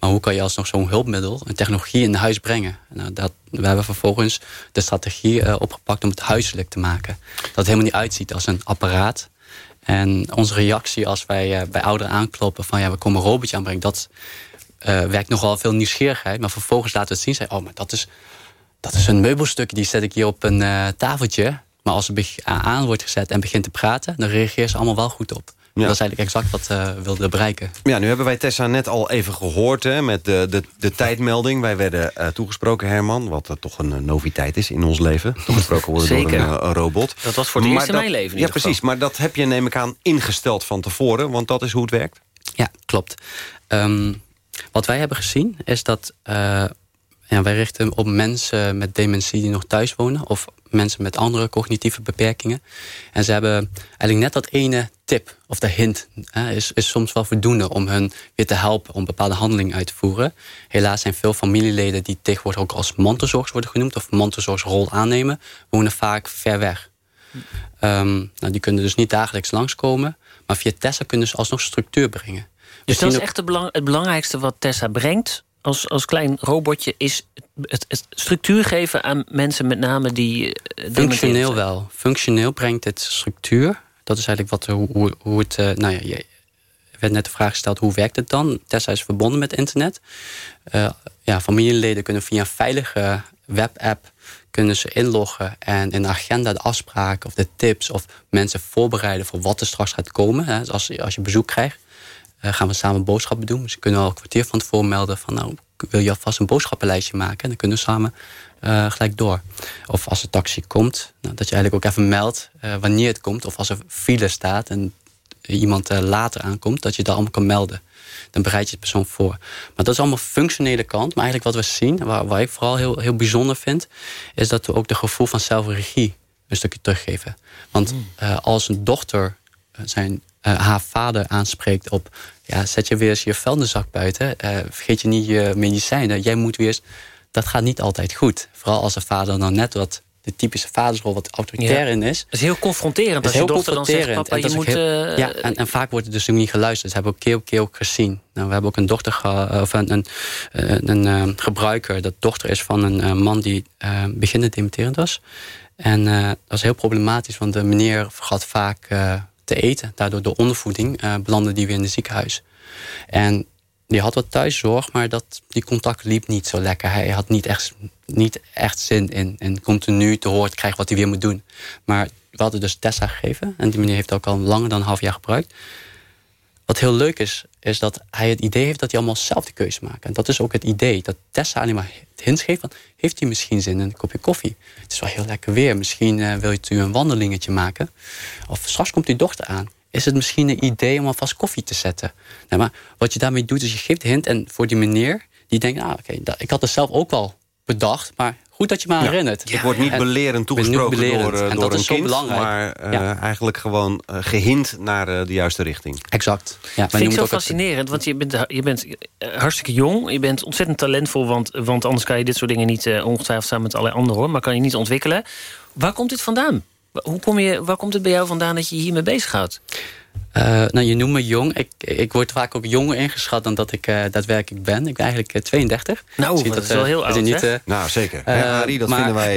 Speaker 10: Maar hoe kan je alsnog zo'n hulpmiddel, een technologie in huis brengen? Nou, dat, we hebben vervolgens de strategie uh, opgepakt om het huiselijk te maken. Dat het helemaal niet uitziet als een apparaat. En onze reactie als wij uh, bij ouderen aankloppen van ja, we komen een robotje aanbrengen, dat uh, werkt nogal veel nieuwsgierigheid. Maar vervolgens laten we het zien, zei, oh, maar dat is, dat is een meubelstukje, die zet ik hier op een tafeltje. Maar als het aan wordt gezet en begint te praten, dan reageert ze allemaal wel goed op. Dat is eigenlijk exact wat we wilden bereiken.
Speaker 8: Ja, nu hebben wij Tessa net al even gehoord hè, met de, de, de tijdmelding. Wij werden uh, toegesproken, Herman, wat uh, toch een noviteit is in ons leven. Toegesproken worden
Speaker 7: Zeker.
Speaker 8: door een, een, robot.
Speaker 7: Dat was voor het eerst in mijn leven
Speaker 8: Ja, precies. Maar dat heb je, neem ik aan, ingesteld van tevoren. Want dat is hoe het werkt.
Speaker 10: Ja, klopt. Um, wat wij hebben gezien is dat... Uh, ja, wij richten op mensen met dementie die nog thuis wonen... of mensen met andere cognitieve beperkingen. En ze hebben eigenlijk net dat ene tip of de hint... Hè, is, is soms wel voldoende om hun weer te helpen... om bepaalde handelingen uit te voeren. Helaas zijn veel familieleden die tegenwoordig ook als mantelzorgers worden genoemd... of mantelzorgsrol aannemen, wonen vaak ver weg. Um, nou, die kunnen dus niet dagelijks langskomen... maar via Tessa kunnen ze alsnog structuur brengen.
Speaker 7: Dus dat is echt het, belang, het belangrijkste wat Tessa brengt als, als klein robotje is het, het, structuur geven aan mensen met name die...
Speaker 10: Functioneel wel. Functioneel brengt het structuur. Dat is eigenlijk wat, hoe, hoe het... Uh, nou ja, je werd net de vraag gesteld, hoe werkt het dan? Tessa is verbonden met internet. Uh, ja, familieleden kunnen via een veilige webapp kunnen ze inloggen en in de agenda de afspraken of de tips of mensen voorbereiden voor wat er straks gaat komen. Dus als, als je bezoek krijgt, gaan we samen boodschappen doen. Ze kunnen al een kwartier van tevoren melden van nou, wil je alvast een boodschappenlijstje maken? En dan kunnen we samen uh, gelijk door. Of als de taxi komt, nou, dat je eigenlijk ook even meldt uh, wanneer het komt. Of als er file staat en iemand later aankomt, dat je dat allemaal kan melden. Dan bereid je het persoon voor. Maar dat is allemaal functionele kant. Maar eigenlijk wat we zien, waar, waar ik vooral heel, heel bijzonder vind... is dat we ook de gevoel van zelfregie een stukje teruggeven. Want mm. als een dochter zijn haar vader aanspreekt op... ja, zet je weer eens je vuilniszak buiten. Vergeet je niet je medicijnen. Jij moet weer eens... Dat gaat niet altijd goed. Vooral als de vader dan net wat de typische vadersrol wat autoritair
Speaker 7: ja.
Speaker 10: in is.
Speaker 7: Dat is heel confronterend als
Speaker 10: heel
Speaker 7: je dochter dan zegt... papa, je moet...
Speaker 10: Heel, uh, ja, en, en, vaak wordt het dus ook niet geluisterd. Dat hebben we ook keer op keer ook gezien. Nou, we hebben ook een dochter, of een, een, een, een gebruiker... dat dochter is van een man die beginnend dementerend was. En dat was heel problematisch, want de meneer vergat vaak te eten. Daardoor door ondervoeding uh, belandde die weer in het ziekenhuis. En die had wat thuiszorg, maar dat, die contact liep niet zo lekker. Hij had niet echt, niet echt zin in. Continu te horen krijgen wat hij weer moet doen. Maar we hadden dus Tessa gegeven. En die meneer heeft ook al langer dan een half jaar gebruikt. Wat heel leuk is, is dat hij het idee heeft dat hij allemaal zelf de keuze maakt. En dat is ook het idee. Dat Tessa alleen maar hints geeft van... heeft hij misschien zin in een kopje koffie? Het is wel heel lekker weer. Misschien uh, wil je een wandelingetje maken. Of straks komt uw dochter aan. Is het misschien een idee om alvast koffie te zetten? Nee, maar wat je daarmee doet, is je geeft hint. En voor die meneer, die denkt... Ah, oké, okay, ik had het zelf ook wel bedacht. Maar goed dat je me herinnert.
Speaker 8: Ja, het wordt niet belerend toegesproken belerend. door, uh,
Speaker 10: en
Speaker 8: door
Speaker 10: dat
Speaker 8: een
Speaker 10: is zo
Speaker 8: kind,
Speaker 10: belangrijk.
Speaker 8: maar uh, ja. eigenlijk gewoon uh, gehind naar de juiste richting.
Speaker 10: Exact.
Speaker 7: Ja, dat vind ik zo fascinerend, want je bent, je bent hartstikke jong. Je bent ontzettend talentvol, want, want anders kan je dit soort dingen niet... ongetwijfeld samen met allerlei anderen, hoor, maar kan je niet ontwikkelen. Waar komt dit vandaan? Hoe kom je, waar komt het bij jou vandaan dat je je hiermee bezighoudt?
Speaker 10: Uh, nou, je noemt me jong. Ik, ik word vaak ook jonger ingeschat dan dat ik uh, daadwerkelijk ben. Ik ben eigenlijk uh, 32.
Speaker 7: Nou, Ziet dat, dat is wel heel oud,
Speaker 10: niet,
Speaker 8: Nou, zeker. Ja, Harry, dat maar, vinden wij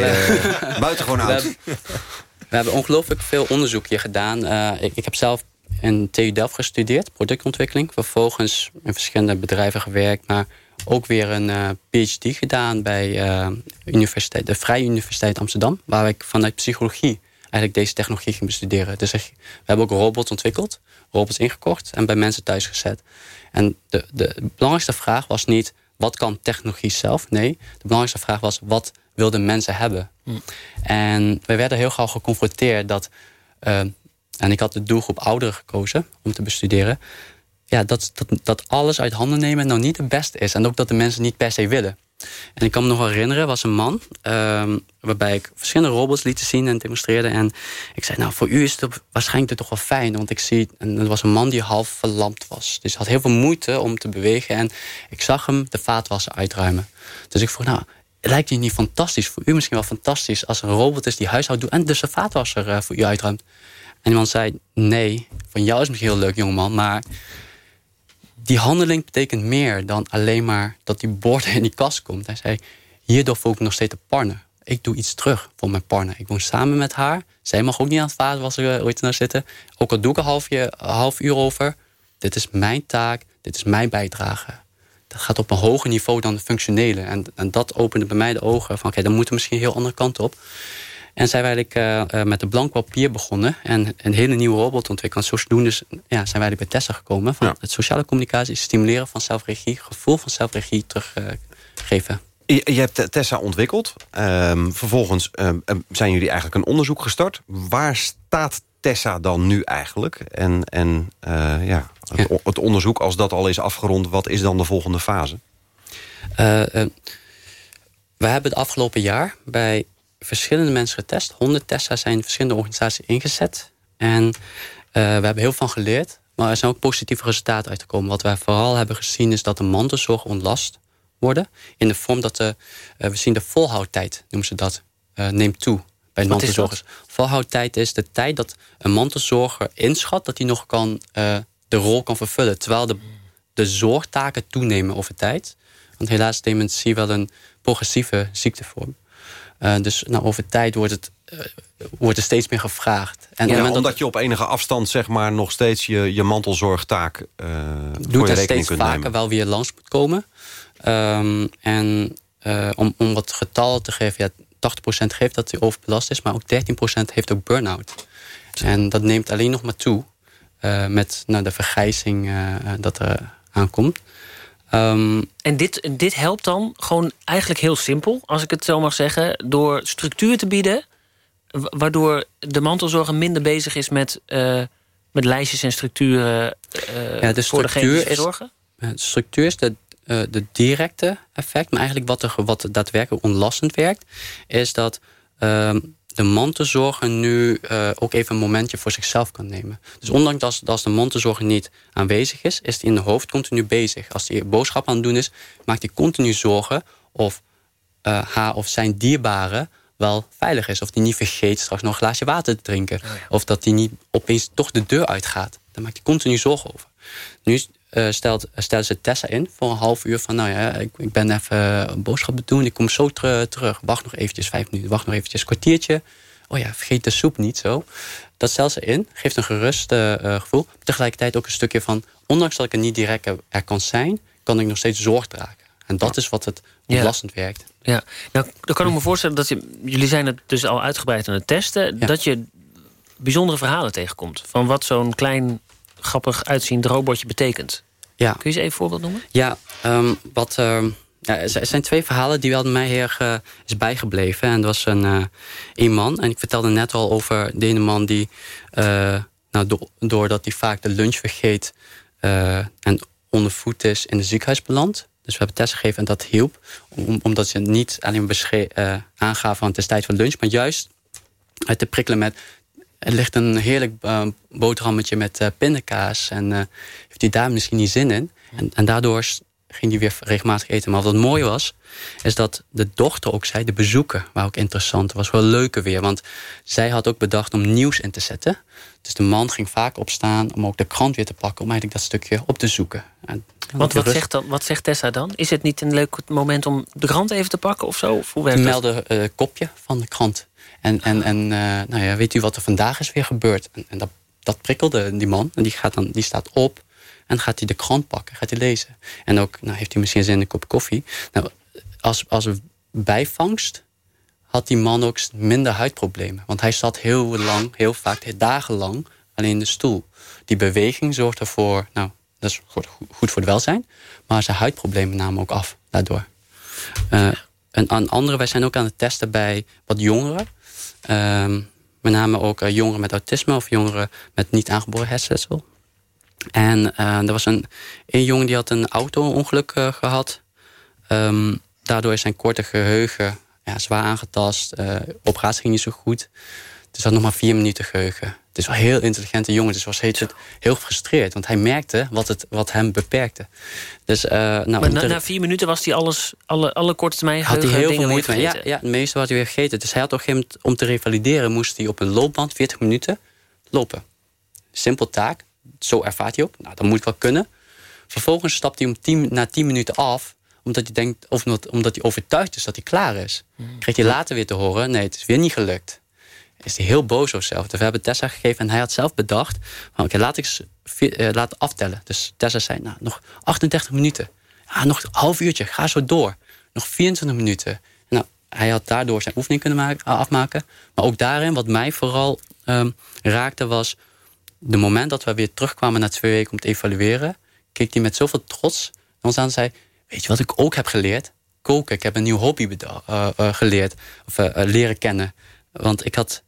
Speaker 8: buitengewoon oud.
Speaker 10: We hebben, we hebben ongelooflijk veel onderzoek hier gedaan. Ik, ik, heb zelf in TU Delft gestudeerd, productontwikkeling. Vervolgens in verschillende bedrijven gewerkt. Maar ook weer een PhD gedaan bij universiteit, de Vrije Universiteit Amsterdam. Waar ik vanuit psychologie eigenlijk deze technologie ging bestuderen. Dus we hebben ook robots ontwikkeld, robots ingekocht en bij mensen thuis gezet. En de, de belangrijkste vraag was niet wat kan technologie zelf? Nee, de belangrijkste vraag was wat wilden mensen hebben? Hm. En we werden heel gauw geconfronteerd dat, uh, en ik had de doelgroep ouderen gekozen om te bestuderen, ja, dat, dat, dat alles uit handen nemen nou niet het beste is. En ook dat de mensen niet per se willen. En ik kan me nog herinneren, was een man... Um, waarbij ik verschillende robots liet zien en demonstreerde. En ik zei, nou, voor u is het waarschijnlijk toch wel fijn. Want ik zie, en het was een man die half verlamd was. Dus had heel veel moeite om te bewegen. En ik zag hem de vaatwasser uitruimen. Dus ik vroeg, nou, lijkt u niet fantastisch? Voor u misschien wel fantastisch als er een robot is die huishoud doet... en dus de vaatwasser uh, voor u uitruimt. En iemand zei, nee, van jou is misschien heel leuk, jongeman... maar die handeling betekent meer dan alleen maar dat die bord in die kast komt. Hij zei, hierdoor voel ik nog steeds een partner. Ik doe iets terug voor mijn partner. Ik woon samen met haar. Zij mag ook niet aan het vaatwasser ooit naar zitten. Ook al doe ik een half, een half uur over. Dit is mijn taak. Dit is mijn bijdrage. Dat gaat op een hoger niveau dan de functionele. En, en dat opende bij mij de ogen van... oké, dan moeten we misschien een heel andere kant op. En zijn we eigenlijk uh, met de blank papier begonnen. En een hele nieuwe robot ontwikkeld. Zodoende dus, ja, zijn wij bij Tessa gekomen. Van het sociale communicatie, stimuleren van zelfregie. Gevoel van zelfregie teruggeven.
Speaker 8: Je, je, hebt Tessa ontwikkeld. Um, vervolgens um, zijn jullie eigenlijk een onderzoek gestart. Waar staat Tessa dan nu eigenlijk? En, en uh, ja, het, het, onderzoek, als dat al is afgerond... wat is dan de volgende fase?
Speaker 10: Uh, we hebben het afgelopen jaar bij verschillende mensen getest. 100 Tessa zijn in verschillende organisaties ingezet. En uh, we hebben heel veel van geleerd. Maar er zijn ook positieve resultaten uitgekomen. Wat wij vooral hebben gezien is dat de mantelzorg ontlast worden. In de vorm dat de, uh, we zien de volhoudtijd, noemen ze dat, uh, neemt toe bij mantelzorgers. Volhoudtijd is de tijd dat een mantelzorger inschat dat hij nog kan, de rol kan vervullen. Terwijl de, de zorgtaken toenemen over tijd. Want helaas is dementie wel een progressieve ziektevorm. Uh, dus nou, over tijd wordt, het, uh, wordt er steeds meer gevraagd.
Speaker 8: En ja, omdat dat... je op enige afstand zeg maar, nog steeds je, je mantelzorgtaak uh,
Speaker 10: Doet er steeds vaker wel weer langs moet komen. Um, en om, om wat getallen te geven... Ja, 80% geeft dat hij overbelast is... maar ook 13% heeft ook burn-out. En dat neemt alleen nog maar toe... met nou, de vergrijzing dat er aankomt.
Speaker 7: Um, en dit, dit helpt dan gewoon eigenlijk heel simpel, als ik het zo mag zeggen... door structuur te bieden, waardoor de mantelzorger minder bezig is met, uh, met lijstjes en structuren uh, ja, de structuur is, zorgen?
Speaker 10: De structuur is de, uh, de directe effect, maar eigenlijk wat, er, wat daadwerkelijk ontlastend werkt... is dat um, de mantelzorger nu uh, ook even een momentje voor zichzelf kan nemen. Dus ondanks dat, dat de mantelzorger niet aanwezig is... is hij in de hoofd continu bezig. Als hij boodschap aan het doen is... maakt hij continu zorgen of uh, haar of zijn dierbare wel veilig is. Of die niet vergeet straks nog een glaasje water te drinken. Oh of dat hij niet opeens toch de deur uitgaat. Daar maakt hij continu zorgen over. Nu uh, stelt, stelt ze Tessa in voor een half uur van... nou ja, ik, ik ben even een boodschap doen, ik kom zo terug. Wacht nog eventjes vijf minuten, wacht nog eventjes een kwartiertje. Oh ja, vergeet de soep niet zo. Dat stelt ze in, geeft een gerust uh, gevoel. Tegelijkertijd ook een stukje van... ondanks dat ik er niet direct er kan zijn... kan ik nog steeds zorg dragen. En dat is wat het belastend werkt.
Speaker 7: Ja, nou, dan kan ik me voorstellen dat je, jullie zijn het dus al uitgebreid aan het testen, dat je bijzondere verhalen tegenkomt van wat zo'n klein grappig uitziend robotje betekent. Ja. Kun je eens even een voorbeeld noemen?
Speaker 10: Ja, um, wat, uh, ja, er zijn twee verhalen die wel mij heel uh, is bijgebleven. En dat was een, uh, een man. En ik vertelde net al over de ene man die... Uh, nou, do doordat hij vaak de lunch vergeet... en onder voet is in het ziekenhuis beland. Dus we hebben testen gegeven en dat hielp. Om, omdat ze niet alleen aangaven van het is tijd voor lunch... maar juist te prikkelen met er ligt een heerlijk uh, boterhammetje met uh, pindakaas. En uh, heeft hij daar misschien niet zin in. En, en daardoor ging hij weer regelmatig eten. Maar wat mooi was, is dat de dochter ook zei... de bezoeken waren ook interessant. Het was wel leuker weer. Want zij had ook bedacht om nieuws in te zetten. Dus de man ging vaak opstaan om ook de krant weer te pakken... om eigenlijk dat stukje op te zoeken. En,
Speaker 7: Want wat zegt, dan, wat zegt Tessa dan? Is het niet een leuk moment om de krant even te pakken of zo? Of
Speaker 10: hoe Melde uh, kopje van de krant. En, en, en uh, nou ja, weet u wat er vandaag is weer gebeurd? En, en dat, dat prikkelde die man. En die, gaat dan, die staat op en gaat hij de krant pakken, gaat hij lezen. En ook nou, heeft hij misschien zin in een kop koffie. Nou, als, als bijvangst had die man ook minder huidproblemen. Want hij zat heel lang, heel vaak, dagenlang alleen in de stoel. Die beweging zorgt ervoor, nou, dat is goed, voor het welzijn. Maar zijn huidproblemen namen ook af daardoor. Uh, een, een andere, wij zijn ook aan het testen bij wat jongeren. Um, met name ook uh, jongeren met autisme of jongeren met niet aangeboren hersenletsel. En uh, er was een, een jongen die had een auto-ongeluk uh, gehad. Um, daardoor is zijn korte geheugen ja, zwaar aangetast. Operatie ging niet zo goed. Dus had nog maar vier minuten geheugen. Het is wel een heel intelligente jongen. Dus was heel gefrustreerd. Want hij merkte wat, het, wat hem beperkte. Dus, uh, nou,
Speaker 7: maar na, na, vier minuten was hij alles, alle, alle korte termijn
Speaker 10: Had hij heel veel moeite mee. Ja, ja, het meeste had hij weer gegeten. Dus hij had op een gegeven moment, om te revalideren... moest hij op een loopband 40 minuten lopen. Simpel taak. Zo ervaart hij ook. Nou, dat moet wel kunnen. Vervolgens stapt hij om tien, na 10 minuten af omdat hij denkt, of omdat hij overtuigd is dat hij klaar is. Hmm. Krijgt hij later weer te horen, nee, het is weer niet gelukt is hij heel boos op zichzelf. Dus we hebben Tessa gegeven en hij had zelf bedacht... oké, laat ik eens uh, laten aftellen. Dus Tessa zei, nou, nog 38 minuten. Nog een half uurtje, ga zo door. Nog 24 minuten. Nou, hij had daardoor zijn oefening kunnen maken, afmaken. Maar ook daarin, wat mij vooral ehm, raakte, was... de moment dat we weer terugkwamen na twee weken om te evalueren... keek hij met zoveel trots ons aan en zei... weet je wat ik ook heb geleerd? Koken. Ik heb een nieuw hobby uh, geleerd. Of leren kennen. Want ik had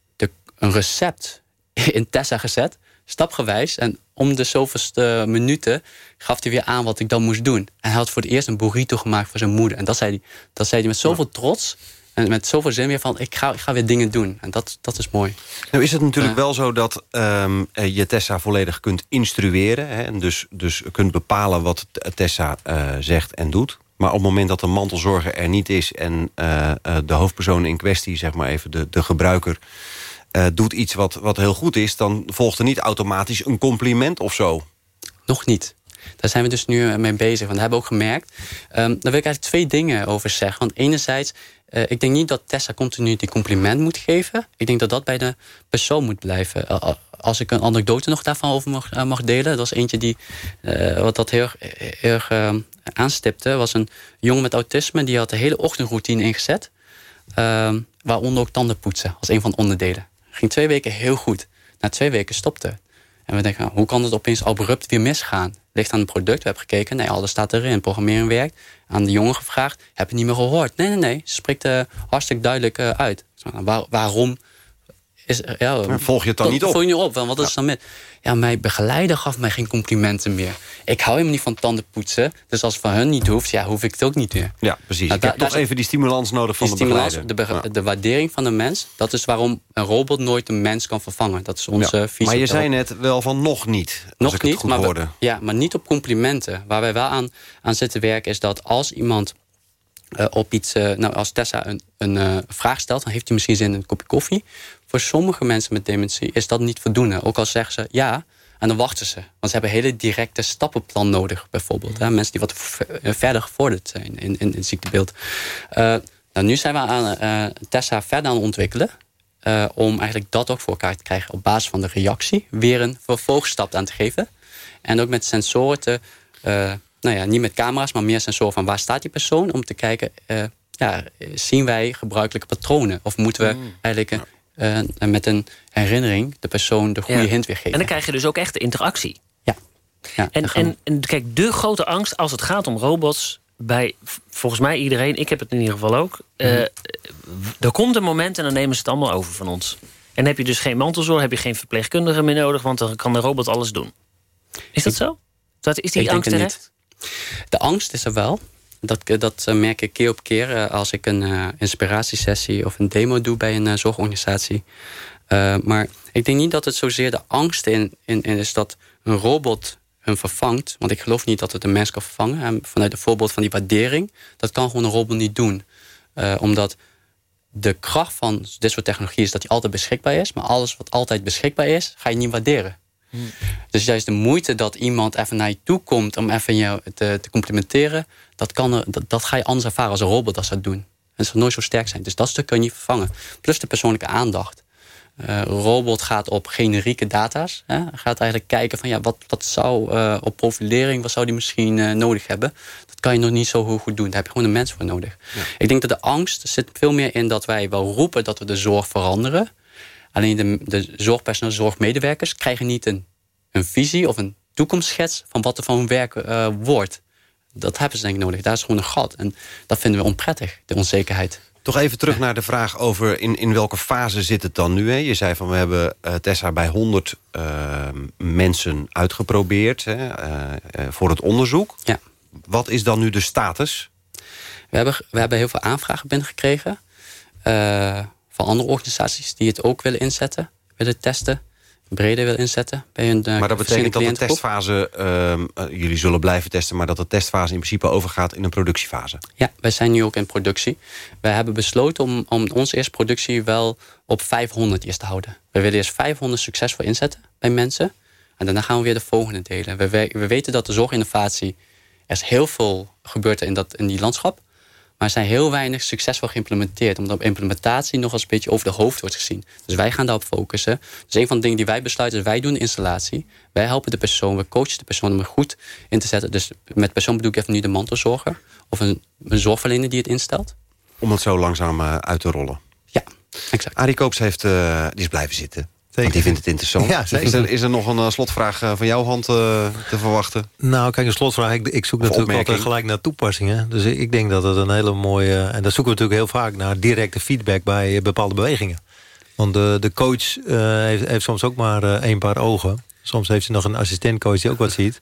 Speaker 10: een recept in Tessa gezet stapgewijs. En om de zoveelste minuten gaf hij weer aan wat ik dan moest doen. En hij had voor het eerst een burrito gemaakt voor zijn moeder. En dat zei hij, dat zei hij met zoveel trots. En met zoveel zin weer van, ik ga, ik ga weer dingen doen. En dat, dat is mooi.
Speaker 8: Nou is het natuurlijk wel zo dat um, je Tessa volledig kunt instrueren. Hè, en dus, dus kunt bepalen wat Tessa uh, zegt en doet. Maar op het moment dat de mantelzorger er niet is... en uh, de hoofdpersoon in kwestie, zeg maar even de, de gebruiker uh, doet iets wat, wat heel goed is... dan volgt er niet automatisch een compliment of zo.
Speaker 10: Nog niet. Daar zijn we dus nu eh, mee bezig. Want dat hebben we ook gemerkt. Um, daar wil ik eigenlijk twee dingen over zeggen. Want enerzijds, uh, ik denk niet dat Tessa continu die compliment moet geven. Ik denk dat dat bij de persoon moet blijven. Als ik een anekdote nog daarvan over mag, mag delen. Dat was eentje die wat dat heel, erg ehm, aanstipte. was een jongen met autisme. Die had de hele ochtendroutine ingezet. Ehm, waaronder ook tandenpoetsen als een van de onderdelen. Ging twee weken heel goed. Na twee weken stopte. En we denken, hoe kan het opeens abrupt weer misgaan? Ligt aan het product. We hebben gekeken, nee, alles staat erin. Programmering werkt. Aan de jongen gevraagd, heb je niet meer gehoord? Nee, nee, nee. Ze spreekt uh, hartstikke duidelijk uh, uit. Waar, waarom is,
Speaker 8: ja, volg je het dan niet op?
Speaker 10: Volg je niet op, wat is dan met? Ja, mijn begeleider gaf mij geen complimenten meer. Ik hou helemaal niet van tandenpoetsen. Dus als het van hun niet hoeft, ja, hoef ik het ook niet meer.
Speaker 8: Ja, precies. Nou, ik heb toch even die stimulans nodig van de begeleider.
Speaker 10: De, de, waardering van de mens. Dat is waarom een robot nooit een mens kan vervangen. Dat is onze ja. visie.
Speaker 8: Maar je zei net wel van nog niet. Nog niet,
Speaker 10: maar, we, ja, maar niet op complimenten. Waar wij wel aan, aan zitten werken is dat als iemand uh, op iets... Uh, nou, als Tessa een, een uh, vraag stelt, dan heeft hij misschien zin in een kopje koffie. Voor sommige mensen met dementie is dat niet voldoende. Ook al zeggen ze ja, en dan wachten ze. Want ze hebben een hele directe stappenplan nodig, bijvoorbeeld. Hè? Mensen die wat verder gevorderd zijn in, in, het ziektebeeld. nou, nu zijn we aan Tessa verder aan het ontwikkelen. om eigenlijk dat ook voor elkaar te krijgen op basis van de reactie. Weer een vervolgstap aan te geven. En ook met sensoren te nou ja, niet met camera's, maar meer sensoren van waar staat die persoon. Om te kijken, ja, zien wij gebruikelijke patronen? Of moeten we mm. eigenlijk uh, met een herinnering de persoon de goede hint weer geven?
Speaker 7: En dan krijg je dus ook echt de interactie.
Speaker 10: Ja.
Speaker 7: ja en, en, en kijk, de grote angst als het gaat om robots bij volgens mij iedereen, ik heb het in ieder geval ook. Uh, er komt een moment en dan nemen ze het allemaal over van ons. En heb je dus geen mantelzorg, heb je geen verpleegkundige meer nodig... want dan kan de robot alles doen. Is dat zo? Dat, is die ik angst terecht?
Speaker 10: De angst is er wel. Dat, dat eh, merk ik keer op keer eh, als ik een inspiratiesessie of een demo doe bij een zorgorganisatie. maar ik denk niet dat het zozeer de angst in, in, in, is dat een robot hun vervangt. Want ik geloof niet dat het een mens kan vervangen. En vanuit het voorbeeld van die waardering, dat kan gewoon een robot niet doen. omdat de kracht van dit soort technologie is dat die altijd beschikbaar is. Maar alles wat altijd beschikbaar is, ga je niet waarderen. Dus juist de moeite dat iemand even naar je toe komt om even jou te, te complimenteren, dat, kan, dat, dat, ga je anders ervaren als een robot als dat doen. En het zal nooit zo sterk zijn. Dus dat stuk kun je niet vervangen. Plus de persoonlijke aandacht. Uh, robot gaat op generieke data's. Hè? Gaat eigenlijk kijken van ja, wat, wat zou uh, op profilering, wat zou die misschien uh, nodig hebben. Dat kan je nog niet zo goed doen. Daar heb je gewoon een mens voor nodig. Ik denk dat de angst zit veel meer in dat wij wel roepen dat we de zorg veranderen. Alleen de, de zorgpersoneel, zorgmedewerkers krijgen niet een, een visie of een toekomstschets van wat er van hun werk uh, wordt. Dat hebben ze denk ik nodig. Daar is gewoon een gat. En dat vinden we onprettig, de onzekerheid.
Speaker 8: Toch even terug naar de vraag over in, in welke fase zit het dan nu? Hè? Je zei van we hebben uh, Tessa bij 100 uh, mensen uitgeprobeerd hè, voor het onderzoek.
Speaker 10: Ja.
Speaker 8: Wat is dan nu de status?
Speaker 10: We hebben, we hebben heel veel aanvragen binnengekregen van andere organisaties die het ook willen inzetten, willen testen, breder willen inzetten. Bij hun,
Speaker 8: maar dat betekent dat de testfase, uh, jullie zullen blijven testen, maar dat de testfase in principe overgaat in een productiefase?
Speaker 10: Ja, wij zijn nu ook in productie. Wij hebben besloten om, om onze eerste productie wel op 500 eerst te houden. We willen eerst 500 succesvol inzetten bij mensen. En daarna gaan we weer de volgende delen. We, we weten dat de zorginnovatie, er is heel veel gebeurt in, dat, in die landschap. Maar zijn heel weinig succesvol geïmplementeerd. Omdat implementatie nog als een beetje over de hoofd wordt gezien. Dus wij gaan daarop focussen. Dus een van de dingen die wij besluiten is wij doen de installatie. Wij helpen de persoon, we coachen de persoon om er goed in te zetten. Dus met persoon bedoel ik even nu de mantelzorger. Of een, een zorgverlener die het instelt.
Speaker 8: om het zo langzaam uh, uit te rollen.
Speaker 10: Ja, exact.
Speaker 8: Arie Koops heeft, uh, die is blijven zitten. Want die vindt het interessant.
Speaker 9: Ja,
Speaker 8: is, er, is er nog een uh, slotvraag van jouw hand te verwachten?
Speaker 9: Nou, kijk, een slotvraag. Ik, ik zoek natuurlijk altijd gelijk naar toepassingen. Dus ik, denk dat het een hele mooie... en dat zoeken we natuurlijk heel vaak naar directe feedback bij bepaalde bewegingen. Want de, de coach heeft, heeft, soms ook maar één paar ogen. Soms heeft hij nog een assistentcoach die ook wat ziet.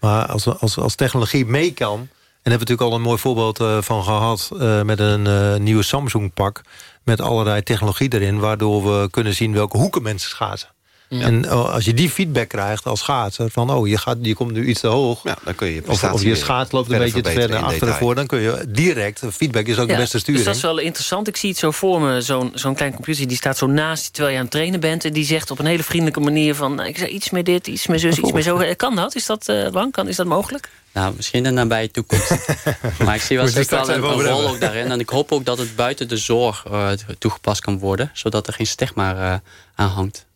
Speaker 9: Maar als, als, als technologie mee kan... en hebben we natuurlijk al een mooi voorbeeld uh, van gehad... Met een nieuwe Samsung-pak... met allerlei technologie erin... waardoor we kunnen zien welke hoeken mensen schaatsen. Ja. En als je die feedback krijgt als schaatser... van oh, je, gaat, je komt nu iets te hoog...
Speaker 8: Ja, dan kun je
Speaker 9: of, of je schaats loopt een beetje te ver naar achteren voor... dan kun je direct, feedback is ook
Speaker 7: ja,
Speaker 9: de beste sturing.
Speaker 7: Dus dat is wel interessant. Ik zie het zo voor me, zo'n zo'n klein computer... die staat zo naast je terwijl je aan het trainen bent... en die zegt op een hele vriendelijke manier van... Nou, ik zeg iets met dit, iets met zus, iets met zo. Kan dat? Is dat, uh, Bang? Kan, is dat mogelijk?
Speaker 10: Nou, misschien in de nabije toekomst. maar ik zie wel een, een rol ook daarin. En ik hoop ook dat het buiten de zorg uh, toegepast kan worden... zodat er geen stigma uh, aan hangt.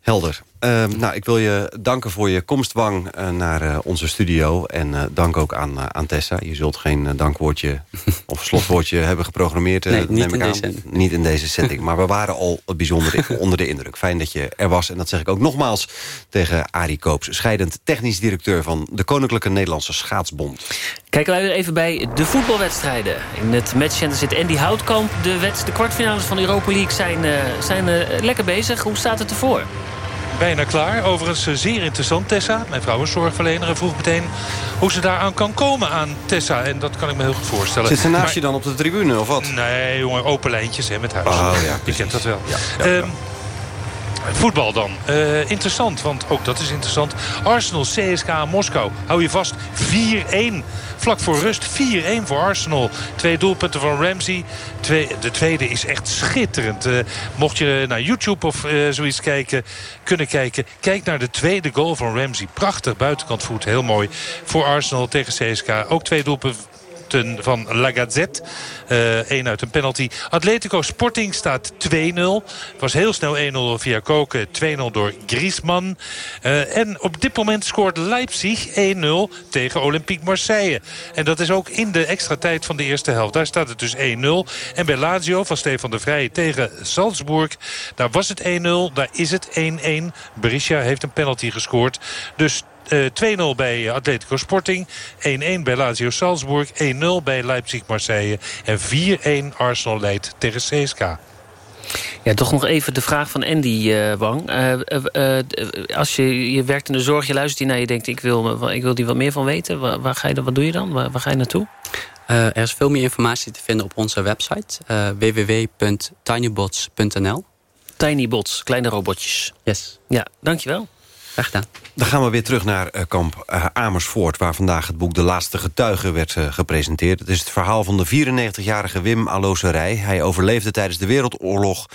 Speaker 8: Helder. Uh, nou, ik wil je danken voor je komstwang uh, naar uh, onze studio. En uh, dank ook aan, aan Tessa. Je zult geen dankwoordje of slotwoordje hebben geprogrammeerd.
Speaker 10: Nee, niet,
Speaker 8: neem
Speaker 10: in
Speaker 8: ik
Speaker 10: deze.
Speaker 8: niet in deze setting. maar we waren al bijzonder onder de indruk. Fijn dat je er was. En dat zeg ik ook nogmaals tegen Arie Koops. Scheidend technisch directeur van de Koninklijke Nederlandse Schaatsbond.
Speaker 7: Kijken wij weer even bij de voetbalwedstrijden. In het matchcenter zit Andy Houtkamp. De, wet, de kwartfinales van de Europa League zijn, zijn lekker bezig. Hoe staat het ervoor?
Speaker 11: Bijna klaar. Overigens zeer interessant, Tessa. Mijn vrouw is zorgverlener en vroeg meteen hoe ze daaraan kan komen aan Tessa. En dat kan ik me heel goed voorstellen.
Speaker 8: Zit ze naast maar, je dan op de tribune of wat?
Speaker 11: Nee, jongen, open lijntjes hè, met huis.
Speaker 8: Oh, ja,
Speaker 11: je kent dat wel.
Speaker 8: Ja, ja,
Speaker 11: um, Voetbal dan. Uh, interessant, want ook dat is interessant. Arsenal, CSK Moskou. Hou je vast, 4-1. Vlak voor rust 4-1 voor Arsenal. Twee doelpunten van Ramsey. Twee, de tweede is echt schitterend. Uh, mocht je naar YouTube of uh, zoiets kijken, kunnen kijken. Kijk naar de tweede goal van Ramsey. Prachtig buitenkant voet. Heel mooi voor Arsenal tegen CSK. Ook twee doelpunten van Lagazette. Eén uh, uit een penalty. Atletico Sporting staat 2-0. Het was heel snel 1-0 via Koken. 2-0 door Griezmann. Uh, en op dit moment scoort Leipzig 1-0 tegen Olympique Marseille. En dat is ook in de extra tijd van de eerste helft. Daar staat het dus 1-0. En bij Lazio van Stefan de Vrij tegen Salzburg. Daar was het 1-0. Daar is het 1-1. Berisha heeft een penalty gescoord. Dus 2-0 bij Atletico Sporting. 1-1 bij Lazio Salzburg. 1-0 bij Leipzig-Marseille. En 4-1 Arsenal leidt tegen CSK.
Speaker 7: Ja, toch nog even de vraag van Andy uh, Wang. Uh, uh, als je, je werkt in de zorg, je luistert hier naar je denkt... ik wil, ik wil die wat meer van weten. Waar, waar ga je, wat doe je dan? Waar, waar ga je naartoe?
Speaker 10: er is veel meer informatie te vinden op onze website. www.tinybots.nl
Speaker 7: Tinybots, kleine robotjes.
Speaker 10: Yes.
Speaker 7: Ja, dankjewel.
Speaker 8: Dan gaan we weer terug naar uh, kamp uh, Amersfoort... waar vandaag het boek De Laatste Getuige werd uh, gepresenteerd. Het is het verhaal van de 94-jarige Wim Aloserij. Hij overleefde tijdens de Wereldoorlog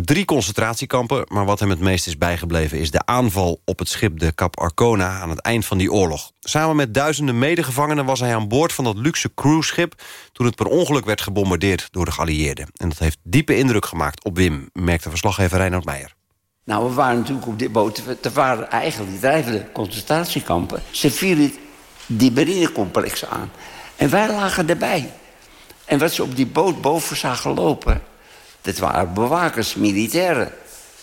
Speaker 8: drie concentratiekampen... maar wat hem het meest is bijgebleven is de aanval op het schip de Cap Arcona... aan het eind van die oorlog. Samen met duizenden medegevangenen was hij aan boord van dat luxe cruiseschip... toen het per ongeluk werd gebombardeerd door de geallieerden. En dat heeft diepe indruk gemaakt op Wim, merkte verslaggever Reinhard Meijer.
Speaker 18: Nou, we waren natuurlijk op dit boot... Er waren eigenlijk die drijvende concentratiekampen. Ze vielen die marinecomplexen aan. En wij lagen erbij. En wat ze op die boot boven zagen lopen... dat waren bewakers, militairen.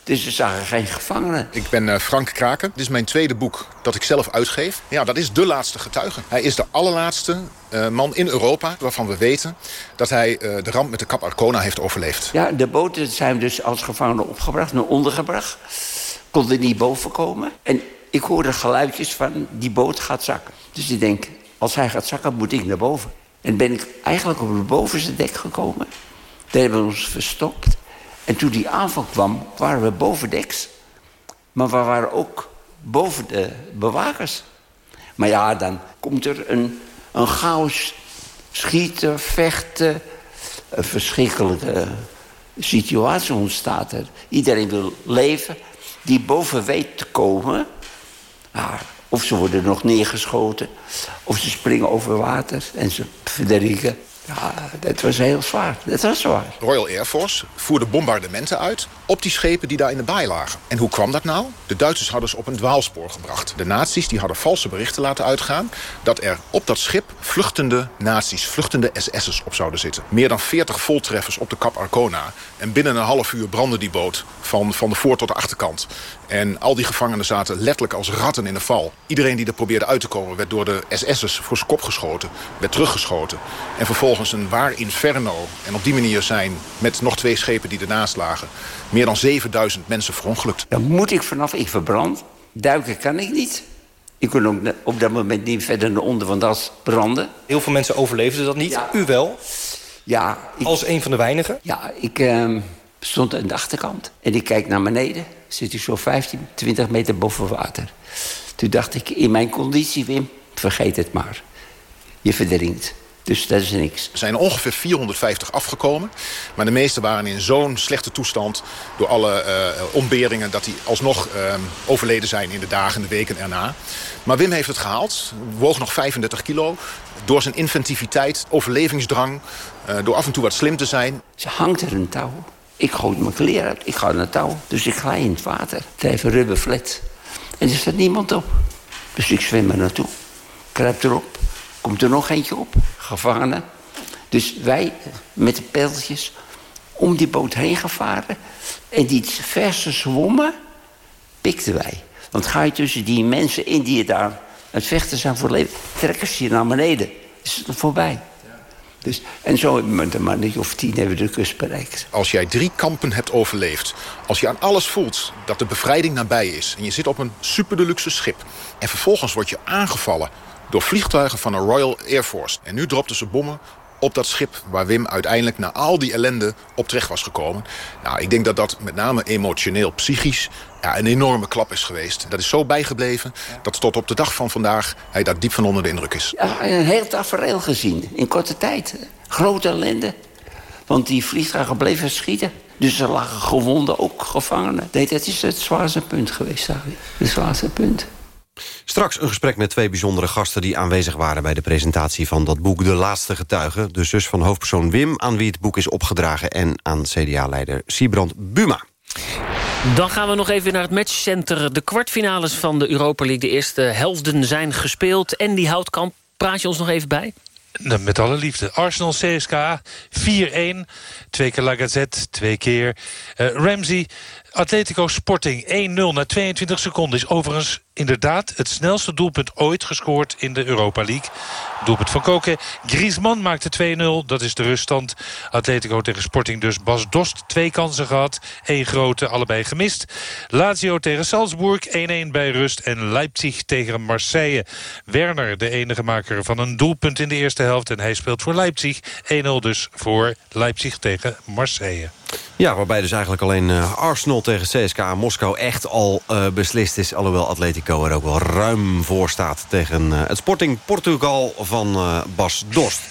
Speaker 18: Dus ze zagen geen gevangenen.
Speaker 19: Ik ben uh, Frank Kraken. Dit is mijn tweede boek dat ik zelf uitgeef. Ja, dat is de laatste getuige. Hij is de allerlaatste uh, man in Europa waarvan we weten... dat hij uh, de ramp met de Cap Arcona heeft overleefd.
Speaker 18: Ja, de boten zijn dus als gevangenen opgebracht, naar ondergebracht. Konden niet boven komen. En ik hoorde geluidjes van die boot gaat zakken. Dus ik denk, als hij gaat zakken, moet ik naar boven. En ben ik eigenlijk op het bovenste dek gekomen. Daar hebben we ons verstopt. En toen die aanval kwam, waren we bovendeks. Maar we waren ook boven de bewakers. Maar ja, dan komt er een, een chaos. Schieten, vechten. Een verschrikkelijke situatie ontstaat er. Iedereen wil leven. Die boven weet te komen. Nou, of ze worden nog neergeschoten. Of ze springen over water en ze verdrinken. Ja, dat was heel zwaar. Dat was zwaar.
Speaker 19: Royal Air Force voerde bombardementen uit op die schepen die daar in de baai lagen. En hoe kwam dat nou? De Duitsers hadden ze op een dwaalspoor gebracht. De nazi's die hadden valse berichten laten uitgaan... dat er op dat schip vluchtende nazi's, vluchtende SS'ers op zouden zitten. Meer dan 40 voltreffers op de Kap Arcona. En binnen een half uur brandde die boot van, van de voor- tot de achterkant. En al die gevangenen zaten letterlijk als ratten in de val. Iedereen die er probeerde uit te komen werd door de SS'ers voor zijn kop geschoten. Werd teruggeschoten. En vervolgens een waar inferno. En op die manier zijn met nog twee schepen die ernaast lagen... meer dan 7000 mensen verongelukt.
Speaker 18: Daar moet ik vanaf, ik verbrand. Duiken kan ik niet. Ik kon ook op dat moment niet verder naar onder, want dat branden.
Speaker 20: Heel veel mensen overleefden dat niet. U wel?
Speaker 18: Ja.
Speaker 20: Als een van de weinigen?
Speaker 18: Ja, ik uh, stond aan de achterkant. En ik kijk naar beneden. Zit ik zo 15, 20 meter boven water. Toen dacht ik, in mijn conditie, Wim, vergeet het maar. Je verdrinkt. Dus dat is niks.
Speaker 19: Er zijn ongeveer 450 afgekomen. Maar de meeste waren in zo'n slechte toestand... door alle uh, ontberingen dat die alsnog uh, overleden zijn... in de dagen en de weken erna. Maar Wim heeft het gehaald. Woog nog 35 kilo. Door zijn inventiviteit, overlevingsdrang... Uh, door af en toe wat slim te zijn.
Speaker 18: Ze hangt er een touw. Ik gooi mijn kleren uit. Ik ga naar touw. Dus ik glij in het water. Drijf een rubber flat. En er staat niemand op. Dus ik zwem er naartoe. Kruip erop. Komt er nog eentje op. Gevangenen. Dus wij met de pijltjes om die boot heen gevaren. En die verse zwommen pikten wij. Want ga je tussen die mensen in die daar aan het vechten zijn voor leven... trekken ze je naar beneden. Is het voorbij. Dus, en zo hebben we mannetje of tien hebben de kust bereikt.
Speaker 19: Als jij drie kampen hebt overleefd... als je aan alles voelt dat de bevrijding nabij is... en je zit op een superdeluxe schip... en vervolgens word je aangevallen door vliegtuigen van de Royal Air Force... en nu dropten ze bommen op dat schip waar Wim uiteindelijk na al die ellende op terecht was gekomen. Nou, ik denk dat dat met name emotioneel, psychisch ja, een enorme klap is geweest. Dat is zo bijgebleven dat tot op de dag van vandaag hij daar diep van onder de indruk is.
Speaker 18: Ja, een heel tafereel gezien in korte tijd. Grote ellende. Want die vliegtuigen bleven schieten. Dus er lagen gewonden, ook gevangenen. Nee, dat is het zwaarste punt geweest, David. Het zwaarste punt.
Speaker 8: Straks een gesprek met twee bijzondere gasten... die aanwezig waren bij de presentatie van dat boek De Laatste Getuigen. De zus van hoofdpersoon Wim, aan wie het boek is opgedragen... en aan CDA-leider Siebrand Buma.
Speaker 7: Dan gaan we nog even naar het matchcenter. De kwartfinales van de Europa League. De eerste helften zijn gespeeld. En die Houtkamp, praat je ons nog even bij?
Speaker 11: Met alle liefde. Arsenal CSK 4-1. Twee keer Lagazette, twee keer uh, Ramsey. Atletico Sporting 1-0 na 22 seconden is overigens inderdaad het snelste doelpunt ooit gescoord in de Europa League. Doelpunt van Koken. Griezmann maakte 2-0, dat is de ruststand. Atletico tegen Sporting dus. Bas Dost twee kansen gehad, één grote, allebei gemist. Lazio tegen Salzburg 1-1 bij rust. En Leipzig tegen Marseille. Werner, de enige maker van een doelpunt in de eerste helft. En hij speelt voor Leipzig. 1-0 dus voor Leipzig tegen Marseille.
Speaker 8: Ja, waarbij dus eigenlijk alleen uh, Arsenal tegen CSKA Moskou echt al uh, beslist is. Alhoewel Atletico er ook wel ruim voor staat tegen uh, het Sporting Portugal van Bas Dost.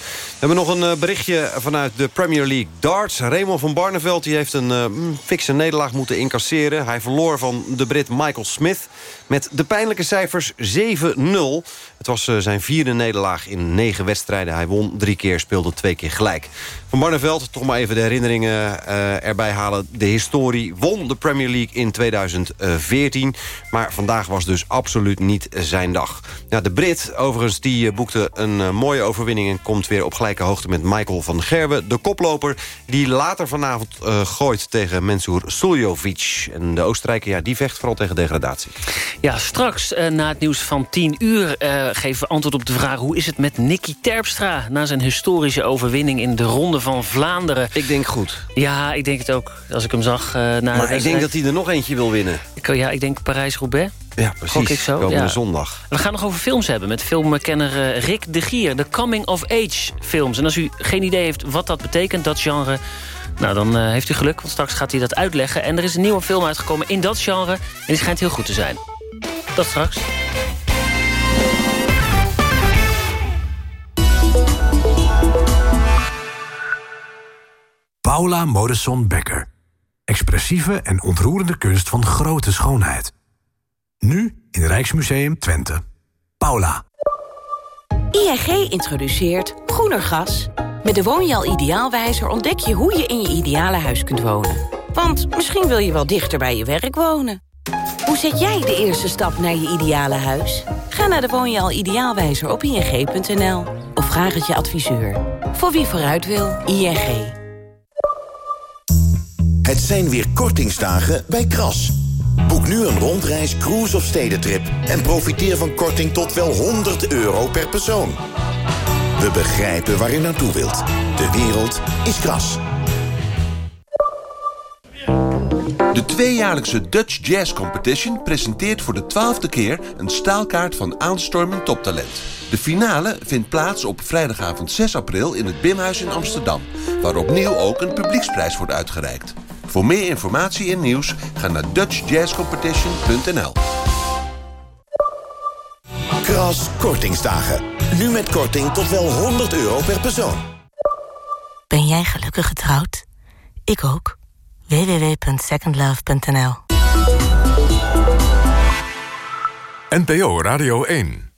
Speaker 8: We hebben nog een berichtje vanuit de Premier League darts. Raymond van Barneveld die heeft een fikse nederlaag moeten incasseren. Hij verloor van de Brit Michael Smith met de pijnlijke cijfers 7-0. Het was zijn vierde nederlaag in negen wedstrijden. Hij won drie keer, speelde twee keer gelijk. Van Barneveld, toch maar even de herinneringen erbij halen. De historie won de Premier League in 2014. Maar vandaag was dus absoluut niet zijn dag. De Brit, overigens, die boekte een mooie overwinning... en komt weer op gelijke hoogte met Michael van Gerwen. De koploper die later vanavond uh, gooit tegen Mensur Suljovic. En de Oostenrijker, ja, die vecht vooral tegen degradatie.
Speaker 7: Ja, straks na het nieuws van 10 uur geven we antwoord op de vraag... hoe is het met Nicky Terpstra na zijn historische overwinning in de Ronde van Vlaanderen?
Speaker 8: Ik denk goed.
Speaker 7: Ja, ik denk het ook. Als ik hem zag na
Speaker 8: Maar ik denk dat hij er nog eentje wil winnen.
Speaker 7: Ik, ja, ik denk Parijs-Roubaix.
Speaker 8: Ja, precies.
Speaker 7: Ik zo.
Speaker 8: Komende
Speaker 7: ja.
Speaker 8: zondag.
Speaker 7: We gaan nog over films hebben met filmkenner uh, Rick de Gier. De coming-of-age films. En als u geen idee heeft wat dat betekent, dat genre... Nou, dan uh, heeft u geluk, want straks gaat hij dat uitleggen. En er is een nieuwe film uitgekomen in dat genre. En die schijnt heel goed te zijn. Dat straks.
Speaker 5: Paula Modesson Becker. Expressieve en ontroerende kunst van grote schoonheid. Nu in Rijksmuseum Twente. Paula.
Speaker 4: ING introduceert groener gas. Met de Woonjaal Ideaalwijzer ontdek je hoe je in je ideale huis kunt wonen. Want misschien wil je wel dichter bij je werk wonen. Hoe zet jij de eerste stap naar je ideale huis? Ga naar de Woonjaal Ideaalwijzer op ing.nl. Of vraag het je adviseur. Voor wie vooruit wil, ING.
Speaker 21: Het zijn weer kortingsdagen bij Kras. Nu een rondreis, cruise of stedentrip... en profiteer van korting tot wel 100 euro per persoon. We begrijpen waar u naartoe wilt. De wereld is Kras.
Speaker 22: De tweejaarlijkse Dutch Jazz Competition presenteert voor de twaalfde keer... een staalkaart van aanstormend toptalent. De finale vindt plaats op vrijdagavond 6 april in het Bimhuis in Amsterdam... waar opnieuw ook een publieksprijs wordt uitgereikt. Voor meer informatie en nieuws ga naar dutchjazzcompetition.nl.
Speaker 21: Kras Kortingsdagen. Nu met korting tot wel 100 euro per persoon.
Speaker 23: Ben jij gelukkig getrouwd? Ik ook. www.secondlove.nl
Speaker 6: NPO Radio 1